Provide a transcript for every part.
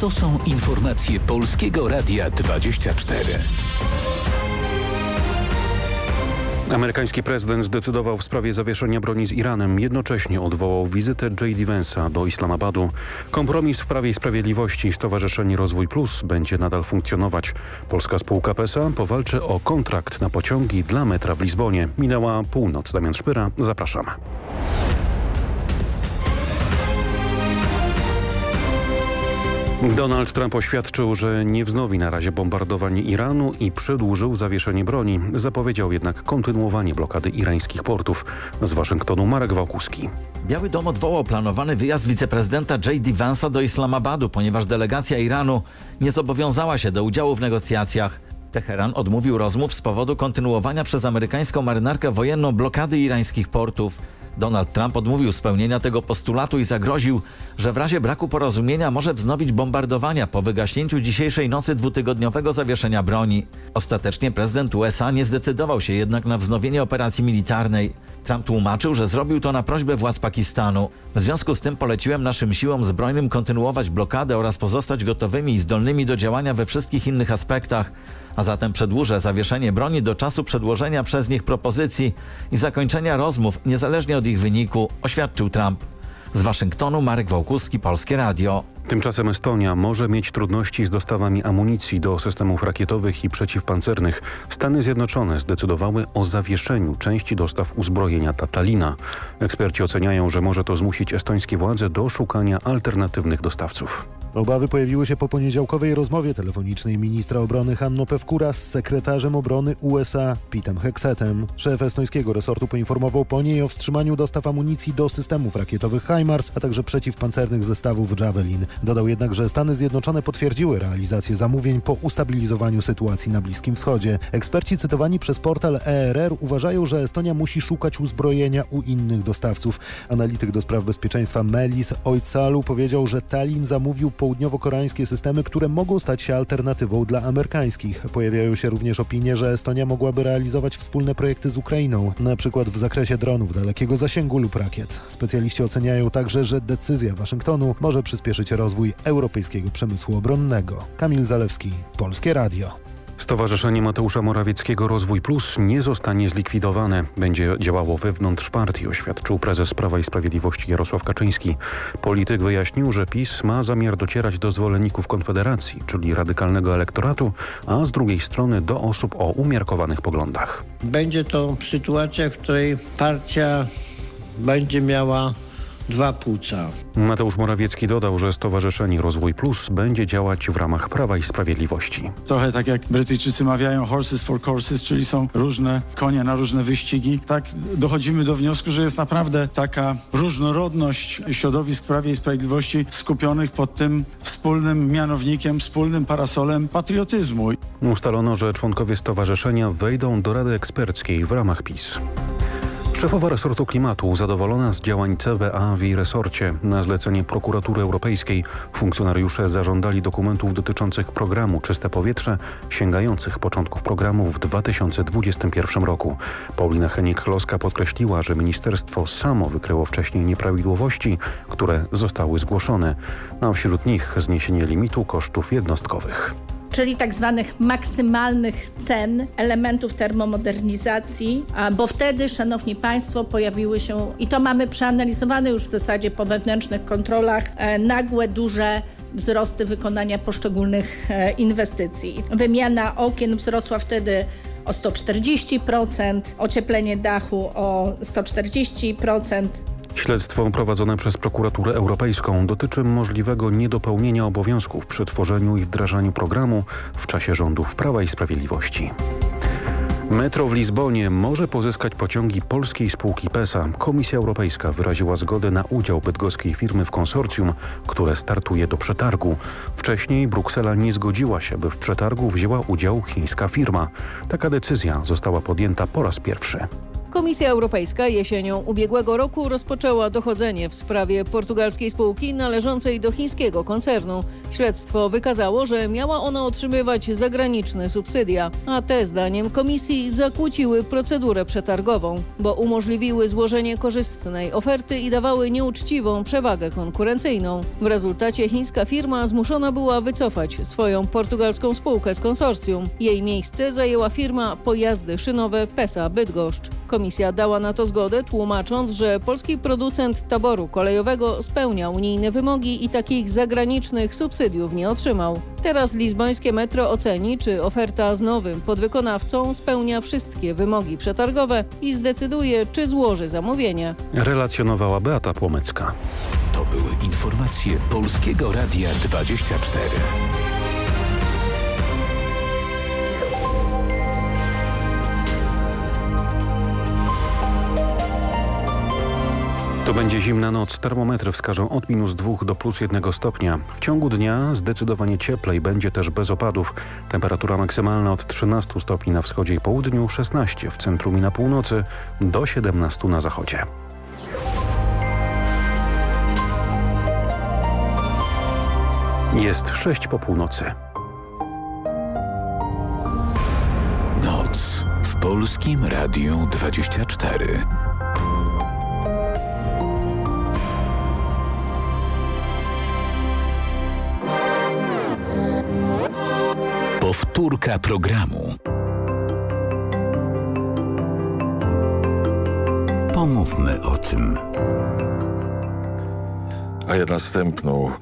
To są informacje Polskiego Radia 24. Amerykański prezydent zdecydował w sprawie zawieszenia broni z Iranem. Jednocześnie odwołał wizytę J.D. Vance'a do Islamabadu. Kompromis w Prawie i Sprawiedliwości Stowarzyszenie Rozwój Plus będzie nadal funkcjonować. Polska spółka PESA powalczy o kontrakt na pociągi dla metra w Lizbonie. Minęła północ. Damian Szpyra. Zapraszam. Donald Trump oświadczył, że nie wznowi na razie bombardowanie Iranu i przedłużył zawieszenie broni. Zapowiedział jednak kontynuowanie blokady irańskich portów. Z Waszyngtonu Marek Wałkuski. Biały Dom odwołał planowany wyjazd wiceprezydenta J.D. Vance'a do Islamabadu, ponieważ delegacja Iranu nie zobowiązała się do udziału w negocjacjach. Teheran odmówił rozmów z powodu kontynuowania przez amerykańską marynarkę wojenną blokady irańskich portów. Donald Trump odmówił spełnienia tego postulatu i zagroził, że w razie braku porozumienia może wznowić bombardowania po wygaśnięciu dzisiejszej nocy dwutygodniowego zawieszenia broni. Ostatecznie prezydent USA nie zdecydował się jednak na wznowienie operacji militarnej. Trump tłumaczył, że zrobił to na prośbę władz Pakistanu. W związku z tym poleciłem naszym siłom zbrojnym kontynuować blokadę oraz pozostać gotowymi i zdolnymi do działania we wszystkich innych aspektach, a zatem przedłużę zawieszenie broni do czasu przedłożenia przez nich propozycji i zakończenia rozmów niezależnie od ich wyniku, oświadczył Trump. Z Waszyngtonu Marek Wałkuski, Polskie Radio. Tymczasem Estonia może mieć trudności z dostawami amunicji do systemów rakietowych i przeciwpancernych. Stany Zjednoczone zdecydowały o zawieszeniu części dostaw uzbrojenia Tatalina. Eksperci oceniają, że może to zmusić estońskie władze do szukania alternatywnych dostawców. Obawy pojawiły się po poniedziałkowej rozmowie telefonicznej ministra obrony Hanno Pewkura z sekretarzem obrony USA Pitem Heksetem. Szef estońskiego resortu poinformował po niej o wstrzymaniu dostaw amunicji do systemów rakietowych HIMARS, a także przeciwpancernych zestawów Javelin. Dodał jednak, że Stany Zjednoczone potwierdziły realizację zamówień po ustabilizowaniu sytuacji na Bliskim Wschodzie. Eksperci cytowani przez portal ERR uważają, że Estonia musi szukać uzbrojenia u innych dostawców. Analityk do spraw bezpieczeństwa Melis Ojcalu powiedział, że Tallinn zamówił południowo-koreańskie systemy, które mogą stać się alternatywą dla amerykańskich. Pojawiają się również opinie, że Estonia mogłaby realizować wspólne projekty z Ukrainą, na przykład w zakresie dronów dalekiego zasięgu lub rakiet. Specjaliści oceniają także, że decyzja Waszyngtonu może przyspieszyć rozwój europejskiego przemysłu obronnego. Kamil Zalewski, Polskie Radio. Stowarzyszenie Mateusza Morawieckiego Rozwój Plus nie zostanie zlikwidowane. Będzie działało wewnątrz partii, oświadczył prezes Prawa i Sprawiedliwości Jarosław Kaczyński. Polityk wyjaśnił, że PiS ma zamiar docierać do zwolenników Konfederacji, czyli radykalnego elektoratu, a z drugiej strony do osób o umiarkowanych poglądach. Będzie to sytuacja, w której partia będzie miała dwa płuca. Mateusz Morawiecki dodał, że Stowarzyszenie Rozwój Plus będzie działać w ramach Prawa i Sprawiedliwości. Trochę tak jak Brytyjczycy mawiają horses for courses, czyli są różne konie na różne wyścigi. Tak dochodzimy do wniosku, że jest naprawdę taka różnorodność środowisk Prawie i Sprawiedliwości skupionych pod tym wspólnym mianownikiem, wspólnym parasolem patriotyzmu. Ustalono, że członkowie stowarzyszenia wejdą do Rady Eksperckiej w ramach PiS. Szefowa resortu klimatu zadowolona z działań CBA w jej resorcie. Na zlecenie prokuratury europejskiej funkcjonariusze zażądali dokumentów dotyczących programu Czyste Powietrze sięgających początków programu w 2021 roku. Paulina Henik-Kloska podkreśliła, że ministerstwo samo wykryło wcześniej nieprawidłowości, które zostały zgłoszone, a wśród nich zniesienie limitu kosztów jednostkowych czyli tak zwanych maksymalnych cen elementów termomodernizacji, bo wtedy, szanowni państwo, pojawiły się, i to mamy przeanalizowane już w zasadzie po wewnętrznych kontrolach, nagłe, duże wzrosty wykonania poszczególnych inwestycji. Wymiana okien wzrosła wtedy o 140%, ocieplenie dachu o 140%, Śledztwo prowadzone przez prokuraturę europejską dotyczy możliwego niedopełnienia obowiązków przy tworzeniu i wdrażaniu programu w czasie rządów Prawa i Sprawiedliwości. Metro w Lizbonie może pozyskać pociągi polskiej spółki PESA. Komisja Europejska wyraziła zgodę na udział bydgoskiej firmy w konsorcjum, które startuje do przetargu. Wcześniej Bruksela nie zgodziła się, by w przetargu wzięła udział chińska firma. Taka decyzja została podjęta po raz pierwszy. Komisja Europejska jesienią ubiegłego roku rozpoczęła dochodzenie w sprawie portugalskiej spółki należącej do chińskiego koncernu. Śledztwo wykazało, że miała ona otrzymywać zagraniczne subsydia, a te zdaniem komisji zakłóciły procedurę przetargową, bo umożliwiły złożenie korzystnej oferty i dawały nieuczciwą przewagę konkurencyjną. W rezultacie chińska firma zmuszona była wycofać swoją portugalską spółkę z konsorcjum. Jej miejsce zajęła firma Pojazdy Szynowe PESA Bydgoszcz. Komisja dała na to zgodę, tłumacząc, że polski producent taboru kolejowego spełnia unijne wymogi i takich zagranicznych subsydiów nie otrzymał. Teraz lizbońskie metro oceni, czy oferta z nowym podwykonawcą spełnia wszystkie wymogi przetargowe i zdecyduje, czy złoży zamówienie. Relacjonowała Beata Płomecka. To były informacje Polskiego Radia 24. To będzie zimna noc. Termometry wskażą od minus 2 do plus 1 stopnia. W ciągu dnia zdecydowanie cieplej, będzie też bez opadów. Temperatura maksymalna od 13 stopni na wschodzie i południu, 16 w centrum i na północy, do 17 na zachodzie. Jest 6 po północy. Noc w Polskim Radiu 24. Powtórka programu. Pomówmy o tym. A ja następną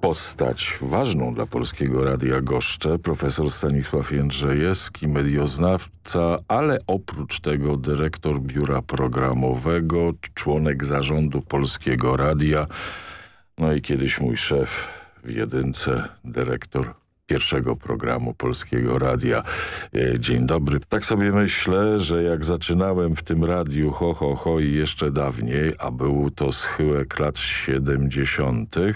postać ważną dla Polskiego Radia goszczę, profesor Stanisław Jędrzejewski, medioznawca, ale oprócz tego dyrektor biura programowego, członek zarządu Polskiego Radia, no i kiedyś mój szef w jedynce, dyrektor pierwszego programu Polskiego Radia. E, dzień dobry. Tak sobie myślę, że jak zaczynałem w tym radiu ho, ho, ho i jeszcze dawniej, a był to schyłek lat 70., e,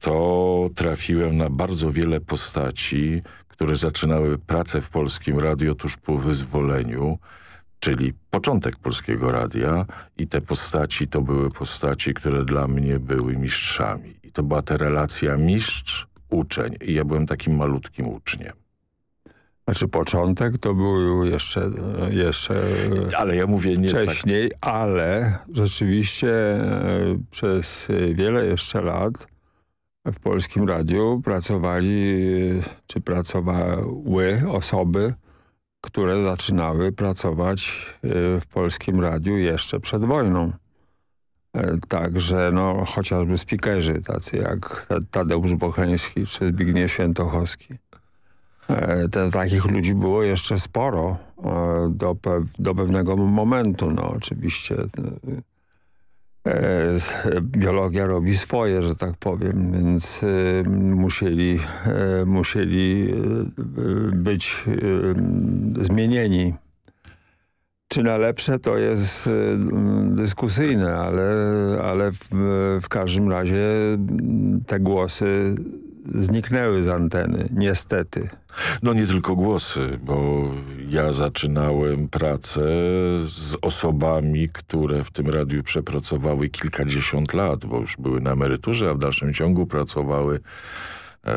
to trafiłem na bardzo wiele postaci, które zaczynały pracę w Polskim Radio tuż po wyzwoleniu, czyli początek Polskiego Radia i te postaci to były postaci, które dla mnie były mistrzami. I to była ta relacja mistrz uczeń i ja byłem takim malutkim uczniem. Znaczy początek to był jeszcze, jeszcze ale ja mówię nie wcześniej, tak. ale rzeczywiście e, przez wiele jeszcze lat w Polskim Radiu pracowali, czy pracowały osoby, które zaczynały pracować e, w Polskim Radiu jeszcze przed wojną. E, także no, chociażby speakerzy tacy jak Tadeusz Bocheński czy Zbigniew Świętochowski. E, te, takich ludzi było jeszcze sporo e, do, do pewnego momentu. No, oczywiście biologia robi swoje, że tak powiem, więc musieli, musieli być zmienieni czy na lepsze to jest y, mm, dyskusyjne, ale, ale w, w każdym razie te głosy zniknęły z anteny, niestety. No nie tylko głosy, bo ja zaczynałem pracę z osobami, które w tym radiu przepracowały kilkadziesiąt lat, bo już były na emeryturze, a w dalszym ciągu pracowały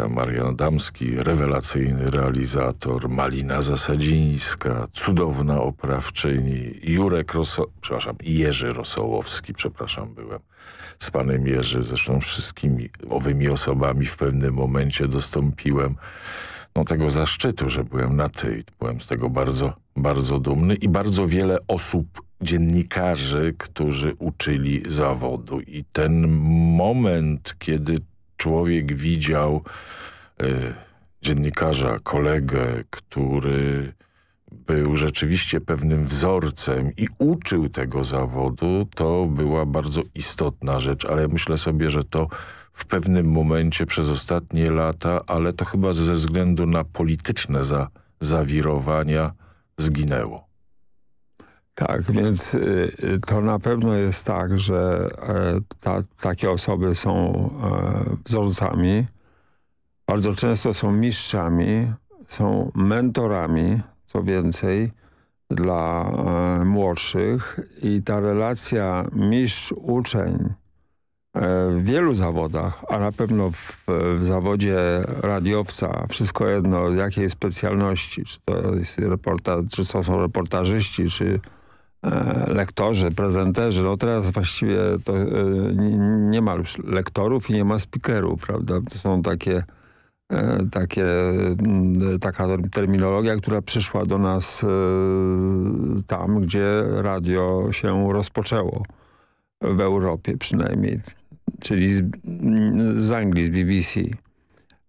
Marian Damski, rewelacyjny realizator, Malina Zasadzińska, cudowna oprawczyni, Jurek Roso... przepraszam, Jerzy Rosołowski, przepraszam, byłem z panem Jerzy, zresztą wszystkimi owymi osobami w pewnym momencie dostąpiłem no, tego zaszczytu, że byłem na tej. Byłem z tego bardzo, bardzo dumny i bardzo wiele osób, dziennikarzy, którzy uczyli zawodu i ten moment, kiedy człowiek widział y, dziennikarza, kolegę, który był rzeczywiście pewnym wzorcem i uczył tego zawodu, to była bardzo istotna rzecz, ale myślę sobie, że to w pewnym momencie przez ostatnie lata, ale to chyba ze względu na polityczne za, zawirowania zginęło. Tak, więc y, y, to na pewno jest tak, że e, ta, takie osoby są e, wzorcami, bardzo często są mistrzami, są mentorami, co więcej, dla e, młodszych. I ta relacja mistrz-uczeń w wielu zawodach, a na pewno w, w, zawodzie radiowca, wszystko jedno jakiej specjalności, czy to, jest reporta, czy to są reportażyści, czy lektorzy, prezenterzy. No teraz właściwie to e, nie, ma już lektorów i nie ma speakerów, prawda? To są takie E, takie, mm, taka terminologia, która przyszła do nas e, tam, gdzie radio się rozpoczęło. W Europie przynajmniej, czyli z, z Anglii, z BBC.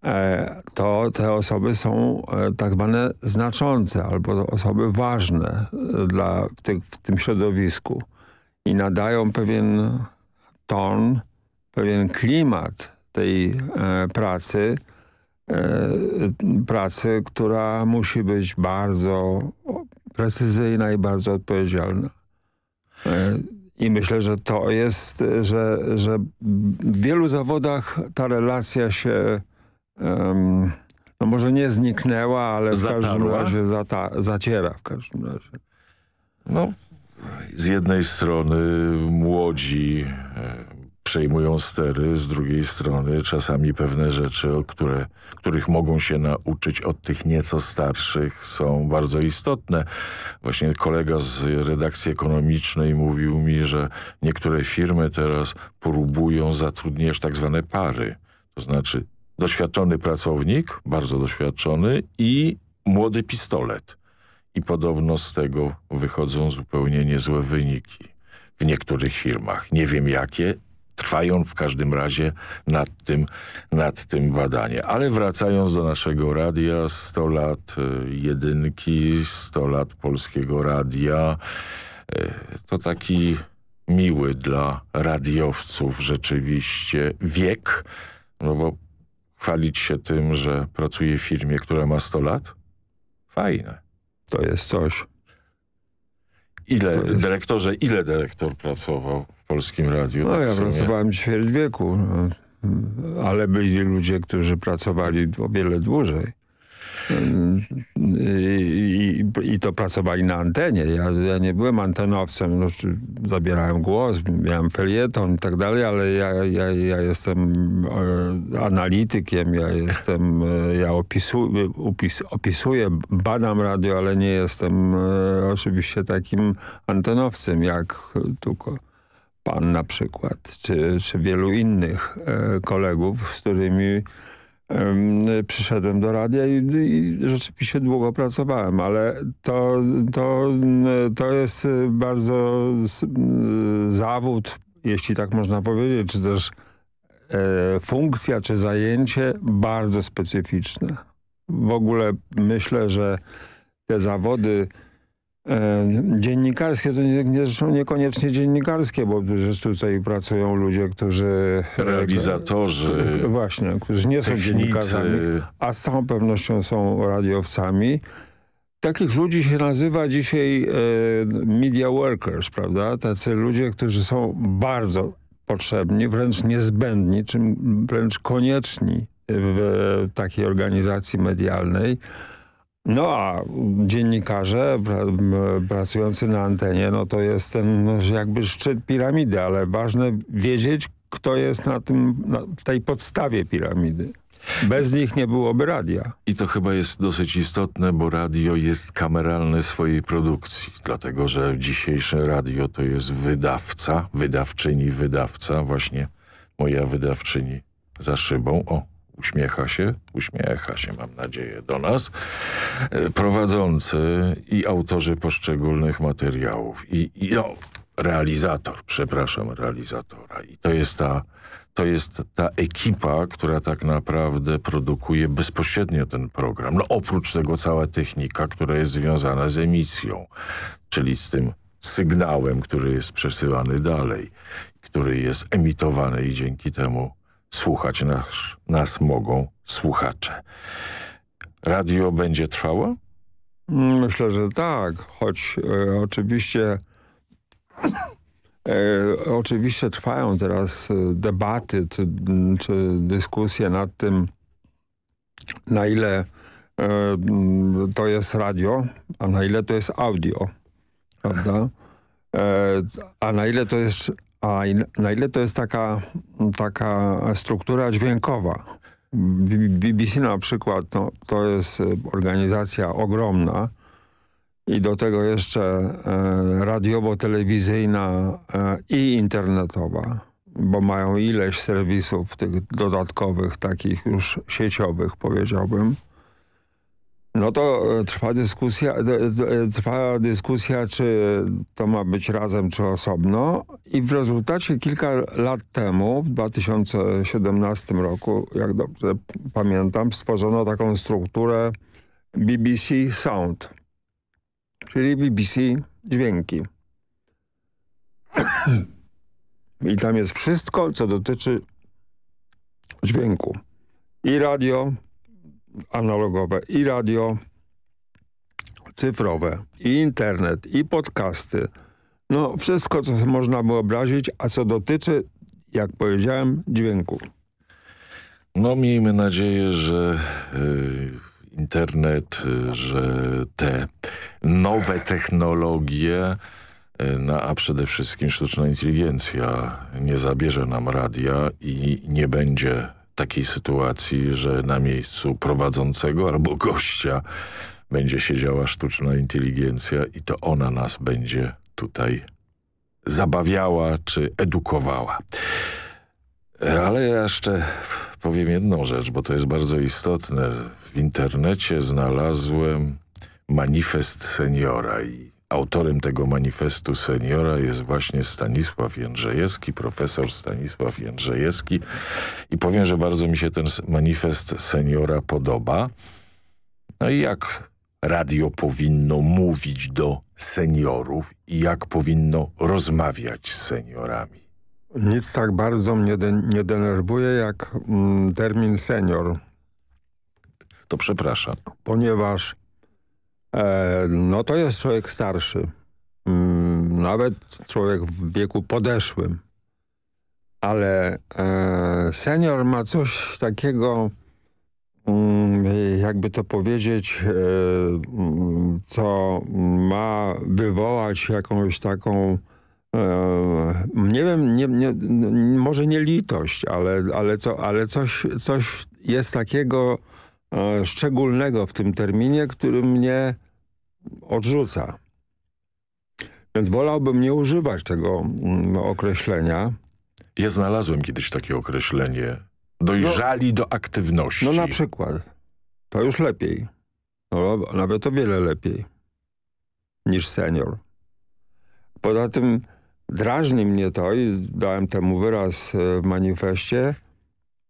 E, to te osoby są tak zwane znaczące albo osoby ważne dla, w, ty, w tym środowisku i nadają pewien ton, pewien klimat tej pracy, E, pracy, która musi być bardzo precyzyjna i bardzo odpowiedzialna. E, I myślę, że to jest, że, że w wielu zawodach ta relacja się um, no może nie zniknęła, ale w każdym razie zata, zaciera w każdym razie. No, z jednej strony młodzi e, przejmują stery, z drugiej strony czasami pewne rzeczy, o które, których mogą się nauczyć od tych nieco starszych są bardzo istotne. Właśnie kolega z redakcji ekonomicznej mówił mi, że niektóre firmy teraz próbują zatrudniać tak zwane pary. To znaczy doświadczony pracownik, bardzo doświadczony i młody pistolet. I podobno z tego wychodzą zupełnie niezłe wyniki w niektórych firmach. Nie wiem jakie, trwają w każdym razie nad tym, nad tym badanie. Ale wracając do naszego radia, 100 lat y, jedynki, 100 lat polskiego radia, y, to taki miły dla radiowców rzeczywiście wiek, no bo chwalić się tym, że pracuje w firmie, która ma 100 lat? Fajne. To jest coś. Ile, jest... dyrektorze, ile dyrektor pracował w Polskim Radiu? No tak ja pracowałem ćwierć wieku, no, ale byli ludzie, którzy pracowali o wiele dłużej. I, i, to pracowali na antenie. Ja, ja nie byłem antenowcem, no, zabierałem głos, miałem felieton i tak dalej, ale ja, ja, ja jestem e, analitykiem, ja jestem, e, ja opisuję, opis, opisuję, badam radio, ale nie jestem e, oczywiście takim antenowcem jak tu pan na przykład, czy, czy wielu innych kolegów, z którymi przyszedłem do radia i, i, rzeczywiście długo pracowałem, ale to, to, to jest bardzo zawód, jeśli tak można powiedzieć, czy też e, funkcja, czy zajęcie bardzo specyficzne. W ogóle myślę, że te zawody dziennikarskie to nie, zresztą niekoniecznie dziennikarskie, bo przecież tutaj pracują ludzie, którzy... Realizatorzy. E, właśnie, którzy nie technicy. są dziennikarzami, a z całą pewnością są radiowcami. Takich ludzi się nazywa dzisiaj e, media workers, prawda? Tacy ludzie, którzy są bardzo potrzebni, wręcz niezbędni, czym wręcz konieczni w takiej organizacji medialnej. No a dziennikarze pracujący na antenie, no to jest ten no, jakby szczyt piramidy, ale ważne wiedzieć, kto jest na tym, na, tej podstawie piramidy. Bez nich nie byłoby radia. I to chyba jest dosyć istotne, bo radio jest kameralne swojej produkcji, dlatego że dzisiejsze radio to jest wydawca, wydawczyni, wydawca, właśnie moja wydawczyni za szybą. O, uśmiecha się, uśmiecha się, mam nadzieję, do nas, e, prowadzący i autorzy poszczególnych materiałów i, i no, realizator, przepraszam, realizatora. I to jest ta to jest ta ekipa, która tak naprawdę produkuje bezpośrednio ten program. No oprócz tego cała technika, która jest związana z emisją, czyli z tym sygnałem, który jest przesyłany dalej, który jest emitowany i dzięki temu Słuchać nas, nas mogą słuchacze. Radio będzie trwało? Myślę, że tak, choć e, oczywiście e, oczywiście trwają teraz e, debaty czy, czy dyskusje nad tym, na ile to jest radio, a na ile to jest audio, prawda? A na ile to jest, a na ile to jest taka, taka struktura dźwiękowa. BBC na przykład no, to jest organizacja ogromna i do tego jeszcze e, radiowo-telewizyjna e, i internetowa, bo mają ileś serwisów tych dodatkowych, takich już sieciowych powiedziałbym. No to e, trwa dyskusja, trwa dyskusja, czy to ma być razem, czy osobno. I w rezultacie kilka lat temu, w 2017 roku, jak dobrze pamiętam, stworzono taką strukturę BBC Sound, czyli BBC Dźwięki. I tam jest wszystko, co dotyczy dźwięku. I radio, analogowe i radio cyfrowe, i internet, i podcasty. No wszystko, co można wyobrazić, a co dotyczy, jak powiedziałem, dźwięku. No miejmy nadzieję, że y, internet, y, że te nowe technologie, y, no, a przede wszystkim sztuczna inteligencja nie zabierze nam radia i nie będzie takiej sytuacji, że na miejscu prowadzącego albo gościa będzie siedziała sztuczna inteligencja i to ona nas będzie tutaj zabawiała czy edukowała. Ale ja jeszcze powiem jedną rzecz, bo to jest bardzo istotne. W internecie znalazłem manifest seniora i Autorem tego manifestu seniora jest właśnie Stanisław Jędrzejewski, profesor Stanisław Jędrzejewski. I powiem, że bardzo mi się ten manifest seniora podoba. No i jak radio powinno mówić do seniorów i jak powinno rozmawiać z seniorami? Nic tak bardzo mnie de nie denerwuje jak mm, termin senior. To przepraszam. Ponieważ no to jest człowiek starszy. Mm, nawet człowiek w wieku podeszłym. Ale e, senior ma coś takiego, mm, jakby to powiedzieć, e, co ma wywołać jakąś taką nie wiem, nie, nie, może nie litość, ale, ale, co, ale coś, coś jest takiego szczególnego w tym terminie, który mnie odrzuca. Więc wolałbym nie używać tego mm, określenia. Ja znalazłem kiedyś takie określenie. Dojrzali no, do aktywności. No na przykład. To już lepiej. No, nawet o wiele lepiej niż senior. Poza tym drażni mnie to i dałem temu wyraz e, w manifestie,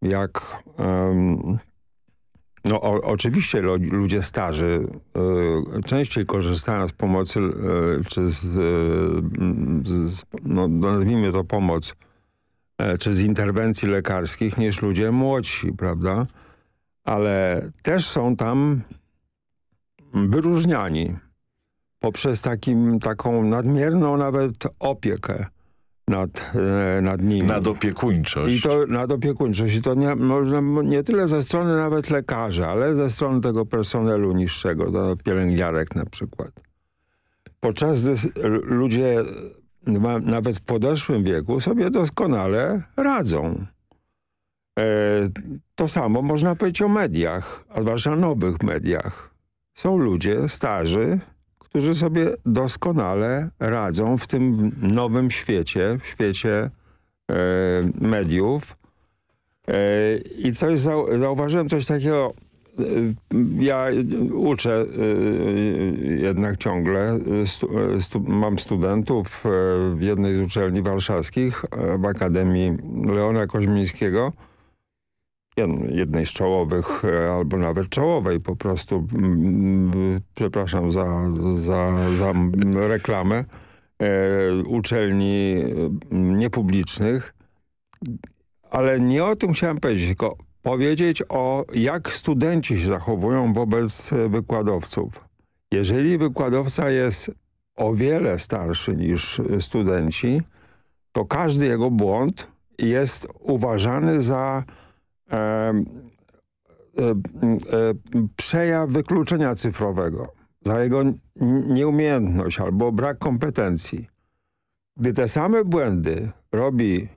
jak um, no o, oczywiście ludzie starzy y, częściej korzystają z pomocy, y, czy z, y, z, no, nazwijmy to pomoc, czy z interwencji lekarskich niż ludzie młodsi, prawda? Ale też są tam wyróżniani poprzez takim, taką nadmierną nawet opiekę nad, e, nad nimi. Nadopiekuńczość. I to nadopiekuńczość. I to nie, można, nie tyle ze strony nawet lekarzy, ale ze strony tego personelu niższego, do pielęgniarek na przykład. Podczas ludzie nawet w podeszłym wieku sobie doskonale radzą. E, to samo można powiedzieć o mediach, a zwłaszcza nowych mediach. Są ludzie starzy, którzy sobie doskonale radzą w tym nowym świecie, w świecie e, mediów. E, I coś zau zauważyłem, coś takiego, e, ja uczę e, jednak ciągle, stu, stu, mam studentów w jednej z uczelni warszawskich, w Akademii Leona Koźmińskiego, jednej z czołowych, e, albo nawet czołowej po prostu, przepraszam za, za, za reklamę, e, uczelni niepublicznych, ale nie o tym chciałem powiedzieć, tylko powiedzieć o jak studenci się zachowują wobec wykładowców. Jeżeli wykładowca jest o wiele starszy niż studenci, to każdy jego błąd jest uważany za przejaw wykluczenia cyfrowego, za jego nieumiejętność albo brak kompetencji. Gdy te same błędy robi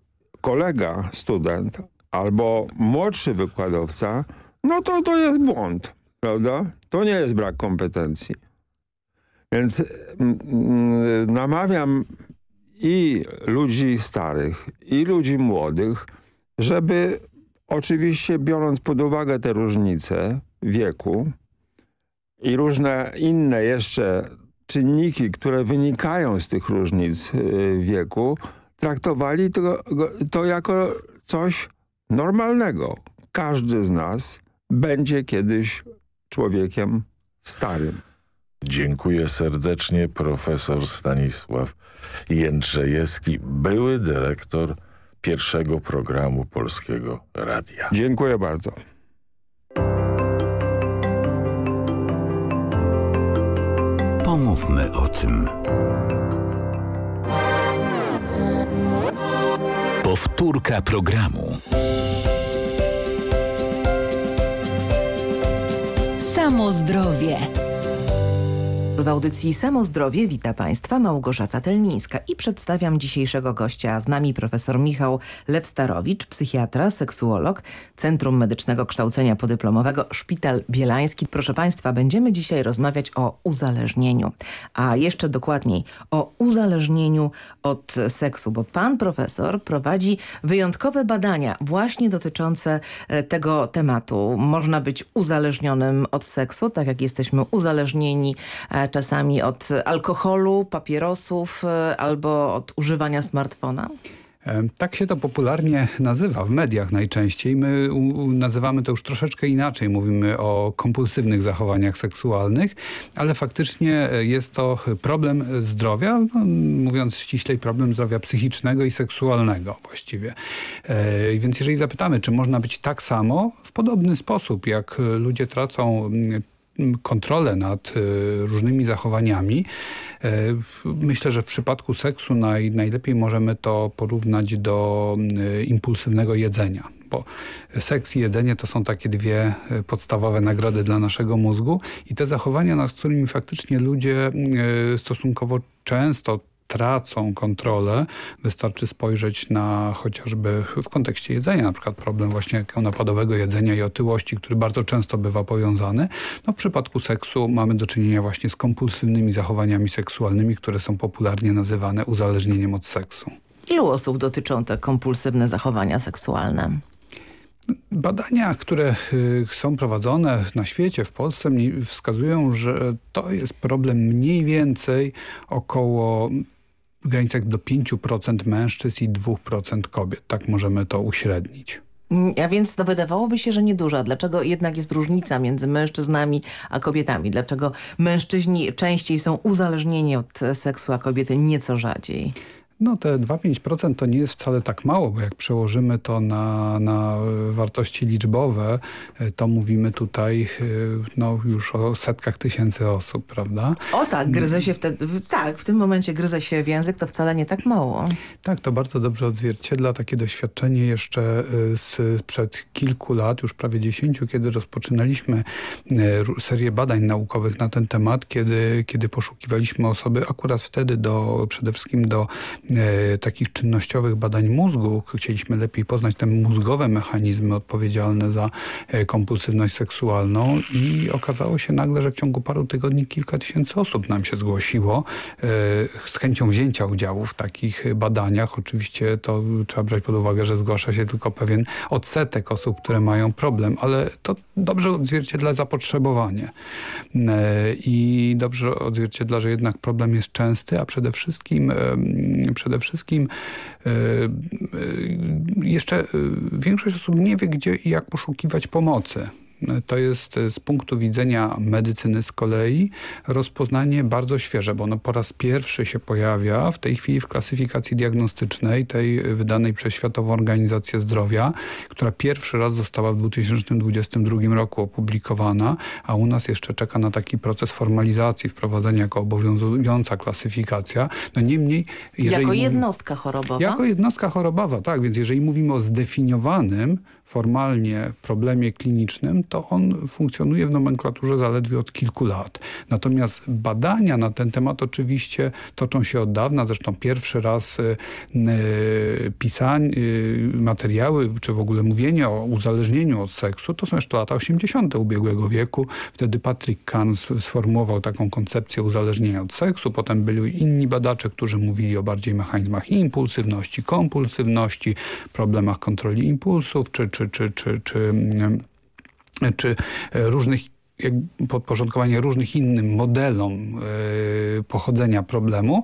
kolega, student albo młodszy wykładowca, no to to jest błąd, prawda? To nie jest brak kompetencji. Więc namawiam i ludzi starych, i ludzi młodych, żeby oczywiście biorąc pod uwagę te różnice wieku i różne inne jeszcze czynniki, które wynikają z tych różnic y, wieku, traktowali to, to jako coś normalnego. Każdy z nas będzie kiedyś człowiekiem starym. Dziękuję serdecznie profesor Stanisław Jędrzejewski, były dyrektor pierwszego programu Polskiego Radia. Dziękuję bardzo. Pomówmy o tym. Powtórka programu. Samo zdrowie. W audycji Samo Zdrowie wita Państwa Małgorzata Telmińska i przedstawiam dzisiejszego gościa. Z nami profesor Michał Lewstarowicz, psychiatra, seksuolog, Centrum Medycznego Kształcenia Podyplomowego Szpital Bielański. Proszę Państwa, będziemy dzisiaj rozmawiać o uzależnieniu, a jeszcze dokładniej o uzależnieniu od seksu, bo pan profesor prowadzi wyjątkowe badania właśnie dotyczące e, tego tematu. Można być uzależnionym od seksu, tak jak jesteśmy uzależnieni e, czasami od alkoholu, papierosów e, albo od używania smartfona? Tak się to popularnie nazywa w mediach najczęściej. My nazywamy to już troszeczkę inaczej. Mówimy o kompulsywnych zachowaniach seksualnych, ale faktycznie e, jest to problem zdrowia, no, mówiąc ściślej problem zdrowia psychicznego i seksualnego właściwie. E, więc jeżeli zapytamy, czy można być tak samo, w podobny sposób jak ludzie tracą kontrolę nad y, różnymi zachowaniami. E, myślę, że w przypadku seksu naj, najlepiej możemy to porównać do y, impulsywnego jedzenia bo seks i jedzenie to są takie dwie podstawowe nagrody dla naszego mózgu i te zachowania, nad którymi faktycznie ludzie stosunkowo często tracą kontrolę. Wystarczy spojrzeć na chociażby w kontekście jedzenia, na przykład problem właśnie napadowego jedzenia i otyłości, który bardzo często bywa powiązany. No w przypadku seksu mamy do czynienia właśnie z kompulsywnymi zachowaniami seksualnymi, które są popularnie nazywane uzależnieniem od seksu. Ilu osób dotyczą te kompulsywne zachowania seksualne? Badania, które y, są prowadzone na świecie, w Polsce wskazują, że to jest problem mniej więcej około w granicach do 5% mężczyzn i 2% kobiet. Tak możemy to uśrednić. Mm, a więc to wydawałoby się, że nieduża. Dlaczego jednak jest różnica między mężczyznami a kobietami? Dlaczego mężczyźni częściej są uzależnieni od seksu, a kobiety nieco rzadziej? No te 2-5% to nie jest wcale tak mało, bo jak przełożymy to na, na wartości liczbowe, to mówimy tutaj no, już o setkach tysięcy osób, prawda? O tak, gryzę się wtedy, tak, w tym momencie gryzę się w język, to wcale nie tak mało. Tak, to bardzo dobrze odzwierciedla takie doświadczenie jeszcze z, przed kilku lat, już prawie dziesięciu, kiedy rozpoczynaliśmy serię badań naukowych na ten temat, kiedy, kiedy poszukiwaliśmy osoby akurat wtedy do, przede wszystkim do e, takich czynnościowych badań mózgu. Chcieliśmy lepiej poznać te mózgowe mechanizmy odpowiedzialne za e, kompulsywność seksualną i okazało się nagle, że w ciągu paru tygodni kilka tysięcy osób nam się zgłosiło e, z chęcią wzięcia udziału w takich badaniach. Oczywiście to trzeba brać pod uwagę, że zgłasza się tylko pewien odsetek osób, które mają problem, ale to dobrze odzwierciedla zapotrzebowanie e, i dobrze odzwierciedla, że jednak problem jest częsty, a przede wszystkim przede wszystkim e, e, jeszcze e, większość osób nie wie, gdzie i jak poszukiwać pomocy. To jest z punktu widzenia medycyny z kolei rozpoznanie bardzo świeże, bo ono po raz pierwszy się pojawia w tej chwili w klasyfikacji diagnostycznej, tej wydanej przez Światową Organizację Zdrowia, która pierwszy raz została w 2022 roku opublikowana, a u nas jeszcze czeka na taki proces formalizacji, wprowadzenia jako obowiązująca klasyfikacja. No niemniej... Jako jednostka chorobowa? Jako jednostka chorobowa, tak. Więc jeżeli mówimy o zdefiniowanym formalnie problemie klinicznym, to on funkcjonuje w nomenklaturze zaledwie od kilku lat. Natomiast badania na ten temat oczywiście toczą się od dawna. Zresztą pierwszy raz y, y, pisanie, y, materiały, czy w ogóle mówienie o uzależnieniu od seksu, to są jeszcze lata 80. ubiegłego wieku. Wtedy Patrick Kahn sformułował taką koncepcję uzależnienia od seksu. Potem byli inni badacze, którzy mówili o bardziej mechanizmach impulsywności, kompulsywności, problemach kontroli impulsów, czy, czy, czy, czy, czy, mm, czy różnych podporządkowanie różnych innym modelom e, pochodzenia problemu.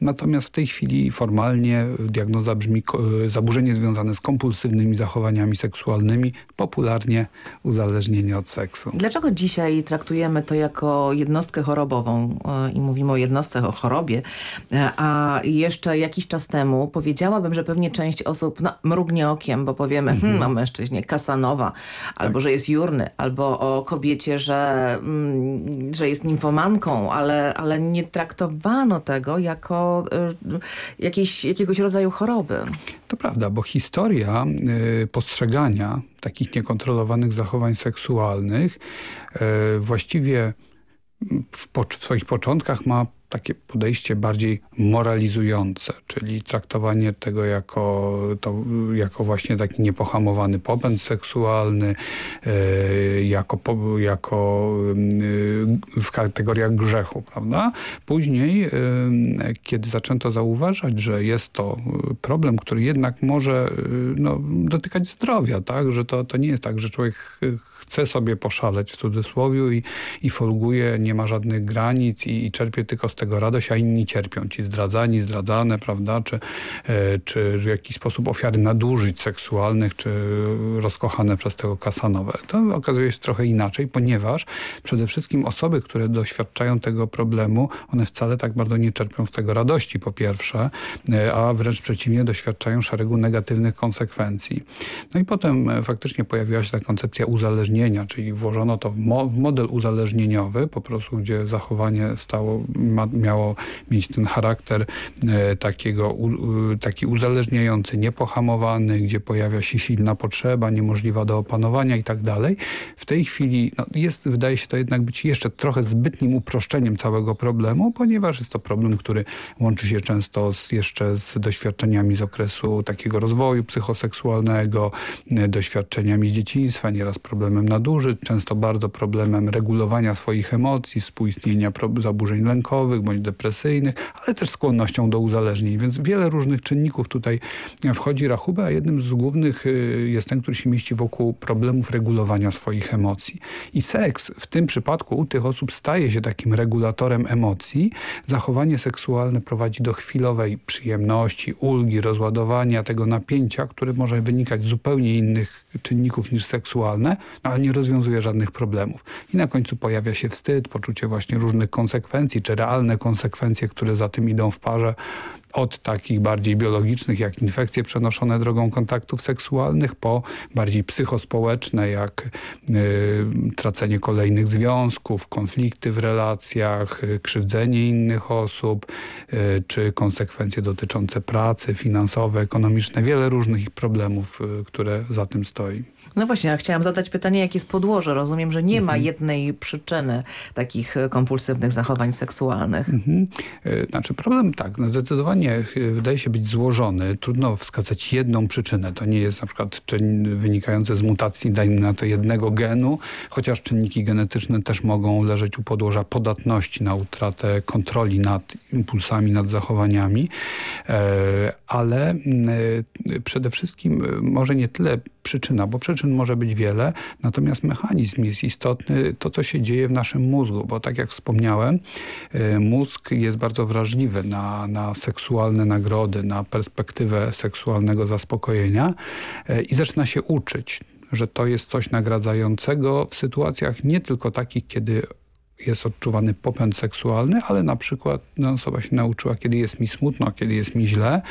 Natomiast w tej chwili formalnie diagnoza brzmi zaburzenie związane z kompulsywnymi zachowaniami seksualnymi, popularnie uzależnienie od seksu. Dlaczego dzisiaj traktujemy to jako jednostkę chorobową e, i mówimy o jednostce, o chorobie, e, a jeszcze jakiś czas temu powiedziałabym, że pewnie część osób no, mrugnie okiem, bo powiemy mhm. hmm, o mężczyźnie Kasanowa, albo tak. że jest jurny, albo o kobiecie, że że, mm, że jest nimfomanką, ale, ale nie traktowano tego jako y, jakiejś, jakiegoś rodzaju choroby. To prawda, bo historia y, postrzegania takich niekontrolowanych zachowań seksualnych y, właściwie w, w swoich początkach ma takie podejście bardziej moralizujące, czyli traktowanie tego jako, to, jako właśnie taki niepohamowany popęd seksualny, e, jako, jako e, w kategoriach grzechu, prawda? Później, e, kiedy zaczęto zauważać, że jest to problem, który jednak może no, dotykać zdrowia, tak? że to, to nie jest tak, że człowiek chce sobie poszaleć w cudzysłowie i, i folguje, nie ma żadnych granic i, i czerpie tylko z tego radość, a inni cierpią. Ci zdradzani, zdradzane, prawda, czy, e, czy w jakiś sposób ofiary nadużyć seksualnych, czy rozkochane przez tego kasanowe. To okazuje się trochę inaczej, ponieważ przede wszystkim osoby, które doświadczają tego problemu, one wcale tak bardzo nie czerpią z tego radości po pierwsze, e, a wręcz przeciwnie doświadczają szeregu negatywnych konsekwencji. No i potem e, faktycznie pojawiła się ta koncepcja uzależnienia czyli włożono to w, w model uzależnieniowy, po prostu gdzie zachowanie stało, ma, miało mieć ten charakter e, takiego, taki uzależniający, niepohamowany, gdzie pojawia się silna potrzeba, niemożliwa do opanowania i tak dalej. W tej chwili no, jest, wydaje się to jednak być jeszcze trochę zbytnim uproszczeniem całego problemu, ponieważ jest to problem, który łączy się często z, jeszcze z doświadczeniami z okresu takiego rozwoju psychoseksualnego, e, doświadczeniami dzieciństwa, nieraz problemem nadużyć, często bardzo problemem regulowania swoich emocji, współistnienia zaburzeń lękowych bądź depresyjnych, ale też skłonnością do uzależnień. Więc wiele różnych czynników tutaj wchodzi rachubę, a jednym z głównych y, jest ten, który się mieści wokół problemów regulowania swoich emocji. I seks w tym przypadku u tych osób staje się takim regulatorem emocji. Zachowanie seksualne prowadzi do chwilowej przyjemności, ulgi, rozładowania tego napięcia, które może wynikać z zupełnie innych czynników niż seksualne, no ale nie rozwiązuje żadnych problemów. I na końcu pojawia się wstyd, poczucie właśnie różnych konsekwencji, czy realne konsekwencje, które za tym idą w parze od takich bardziej biologicznych, jak infekcje przenoszone drogą kontaktów seksualnych, po bardziej psychospołeczne, jak y, tracenie kolejnych związków, konflikty w relacjach, y, krzywdzenie innych osób, y, czy konsekwencje dotyczące pracy, finansowe, ekonomiczne, wiele różnych problemów, które za tym stoi. No właśnie, ja chciałam zadać pytanie, jakie jest podłoże. Rozumiem, że nie ma mhm. jednej przyczyny takich kompulsywnych zachowań seksualnych. Mhm. Znaczy problem tak, no zdecydowanie e, wydaje się być złożony. Trudno wskazać jedną przyczynę. To nie jest na przykład czyn wynikający z mutacji, dajmy na to jednego genu, chociaż czynniki genetyczne też mogą leżeć u podłoża podatności na utratę kontroli nad impulsami, nad zachowaniami, ale przede wszystkim może nie tyle przyczyna, bo przyczyn może być wiele, natomiast mechanizm jest istotny, to co się dzieje w naszym mózgu, bo tak jak wspomniałem, e, mózg jest bardzo wrażliwy na, na seksualne nagrody, na perspektywę seksualnego zaspokojenia e, i zaczyna się uczyć że to jest coś nagradzającego w sytuacjach nie tylko takich, kiedy jest odczuwany popęd seksualny, ale na przykład no, osoba się nauczyła, kiedy jest mi smutno, kiedy jest mi źle,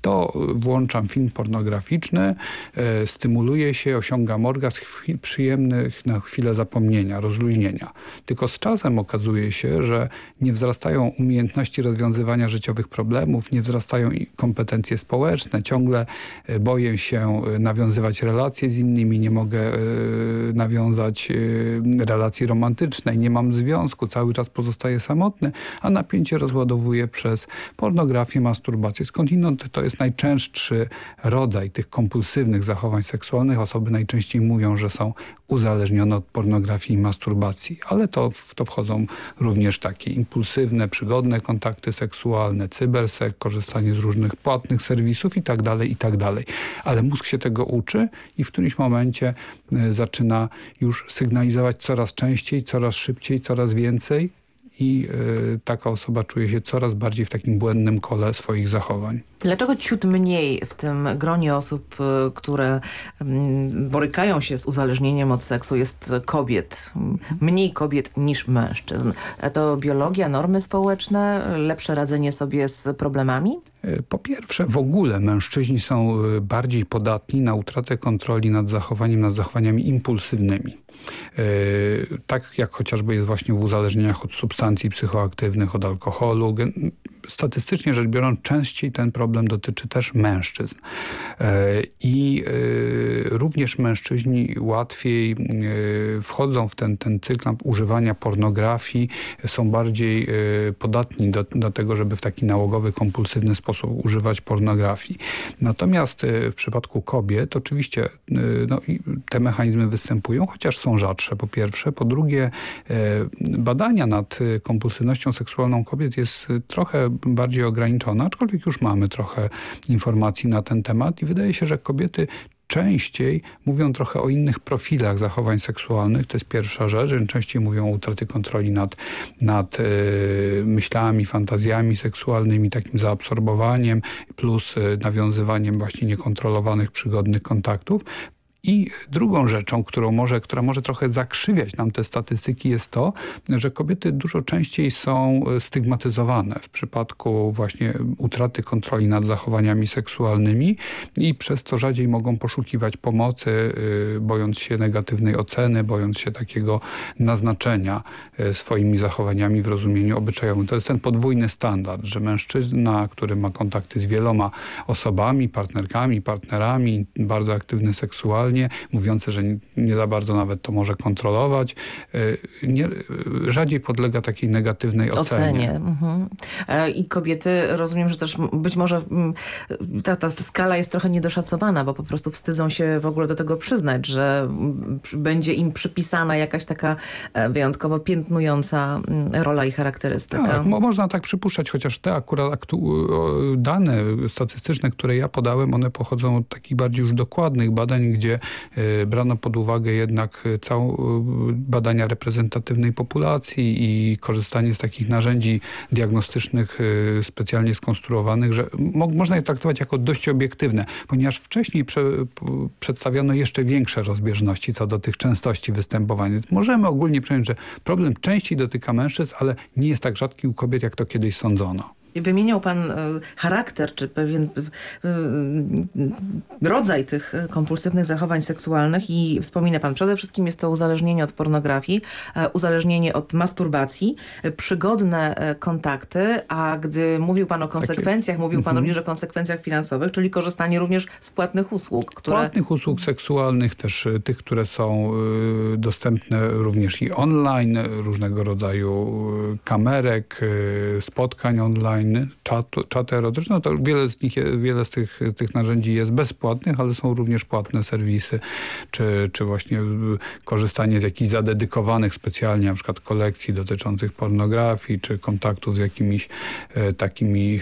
to włączam film pornograficzny, e, stymuluję się, osiągam orgazm przyjemnych na chwilę zapomnienia, rozluźnienia. Tylko z czasem okazuje się, że nie wzrastają umiejętności rozwiązywania życiowych problemów, nie wzrastają kompetencje społeczne, ciągle e, boję się e, nawiązywać relacje z innymi, nie mogę nawiązać relacji romantycznej, nie mam związku, cały czas pozostaję samotny, a napięcie rozładowuję przez pornografię, masturbację. Skądinąd to jest najczęstszy rodzaj tych kompulsywnych zachowań seksualnych. Osoby najczęściej mówią, że są uzależnione od pornografii i masturbacji, ale to w to wchodzą również takie impulsywne, przygodne kontakty seksualne, cybersek, korzystanie z różnych płatnych serwisów itd., tak itd. Tak ale mózg się tego uczy i w którymś momencie e, zaczyna już sygnalizować coraz częściej, coraz szybciej, coraz więcej i y, taka osoba czuje się coraz bardziej w takim błędnym kole swoich zachowań. Dlaczego ciut mniej w tym gronie osób, y, które mm, borykają się z uzależnieniem od seksu jest kobiet? Mniej kobiet niż mężczyzn. To biologia, normy społeczne, lepsze radzenie sobie z problemami? Y, po pierwsze, w ogóle mężczyźni są bardziej podatni na utratę kontroli nad zachowaniem, nad zachowaniami impulsywnymi. E, tak jak chociażby jest właśnie w uzależnieniach od substancji psychoaktywnych, od alkoholu. Statystycznie rzecz biorąc częściej ten problem dotyczy też mężczyzn. E, I e, również mężczyźni łatwiej wchodzą w ten, ten cykl używania pornografii, są bardziej podatni do, do tego, żeby w taki nałogowy, kompulsywny sposób używać pornografii. Natomiast w przypadku kobiet oczywiście no, te mechanizmy występują, chociaż są rzadsze po pierwsze. Po drugie e, badania nad e, kompulsywnością seksualną kobiet jest e, trochę bardziej ograniczona, aczkolwiek już mamy trochę informacji na ten temat i wydaje się, że kobiety częściej mówią trochę o innych profilach zachowań seksualnych. To jest pierwsza rzecz. Częściej mówią o utraty kontroli nad, nad yy, myślami, fantazjami seksualnymi, takim zaabsorbowaniem plus yy, nawiązywaniem właśnie niekontrolowanych, przygodnych kontaktów. I drugą rzeczą, którą może, która może trochę zakrzywiać nam te statystyki jest to, że kobiety dużo częściej są e, stygmatyzowane w przypadku właśnie utraty kontroli nad zachowaniami seksualnymi i przez to rzadziej mogą poszukiwać pomocy, e, bojąc się negatywnej oceny, bojąc się takiego naznaczenia e, swoimi zachowaniami w rozumieniu obyczajowym. To jest ten podwójny standard, że mężczyzna, który ma kontakty z wieloma osobami, partnerkami, partnerami, bardzo aktywny seksualnie, mówiące, że nie, za bardzo nawet to może kontrolować. E, nie, rzadziej podlega takiej negatywnej ocenie. ocenie. Mhm. E, I kobiety, rozumiem, że też być może ta, ta skala jest trochę niedoszacowana, bo po prostu wstydzą się w ogóle do tego przyznać, że będzie im przypisana jakaś taka e, wyjątkowo piętnująca rola i charakterystyka. Tak, można tak przypuszczać, chociaż te akurat dane statystyczne, które ja podałem, one pochodzą od takich bardziej już dokładnych badań, gdzie brano pod uwagę jednak całą e, badania reprezentatywnej populacji i korzystanie z takich narzędzi diagnostycznych e, specjalnie skonstruowanych, że mo można je traktować jako dość obiektywne, ponieważ wcześniej prze przedstawiono jeszcze większe rozbieżności co do tych częstości występowania. Więc możemy ogólnie przyjąć, że problem częściej dotyka mężczyzn, ale nie jest tak rzadki u kobiet, jak to kiedyś sądzono. Wymieniał pan e, charakter, czy pewien e, e, rodzaj tych kompulsywnych zachowań seksualnych i wspomina pan, przede wszystkim jest to uzależnienie od pornografii, uzależnienie od masturbacji, przygodne kontakty, a gdy mówił pan o konsekwencjach, mówił pan mhm. również o konsekwencjach finansowych, czyli korzystanie również z płatnych usług. Które... Płatnych usług seksualnych, też tych, które są dostępne również i online, różnego rodzaju kamerek, spotkań online, online, czat, czaty erotyczne, no to wiele z nich, wiele z tych, tych narzędzi jest bezpłatnych, ale są również płatne serwisy, czy, czy właśnie korzystanie z jakichś zadedykowanych specjalnie na przykład kolekcji dotyczących pornografii, czy kontaktów z jakimiś e, takimi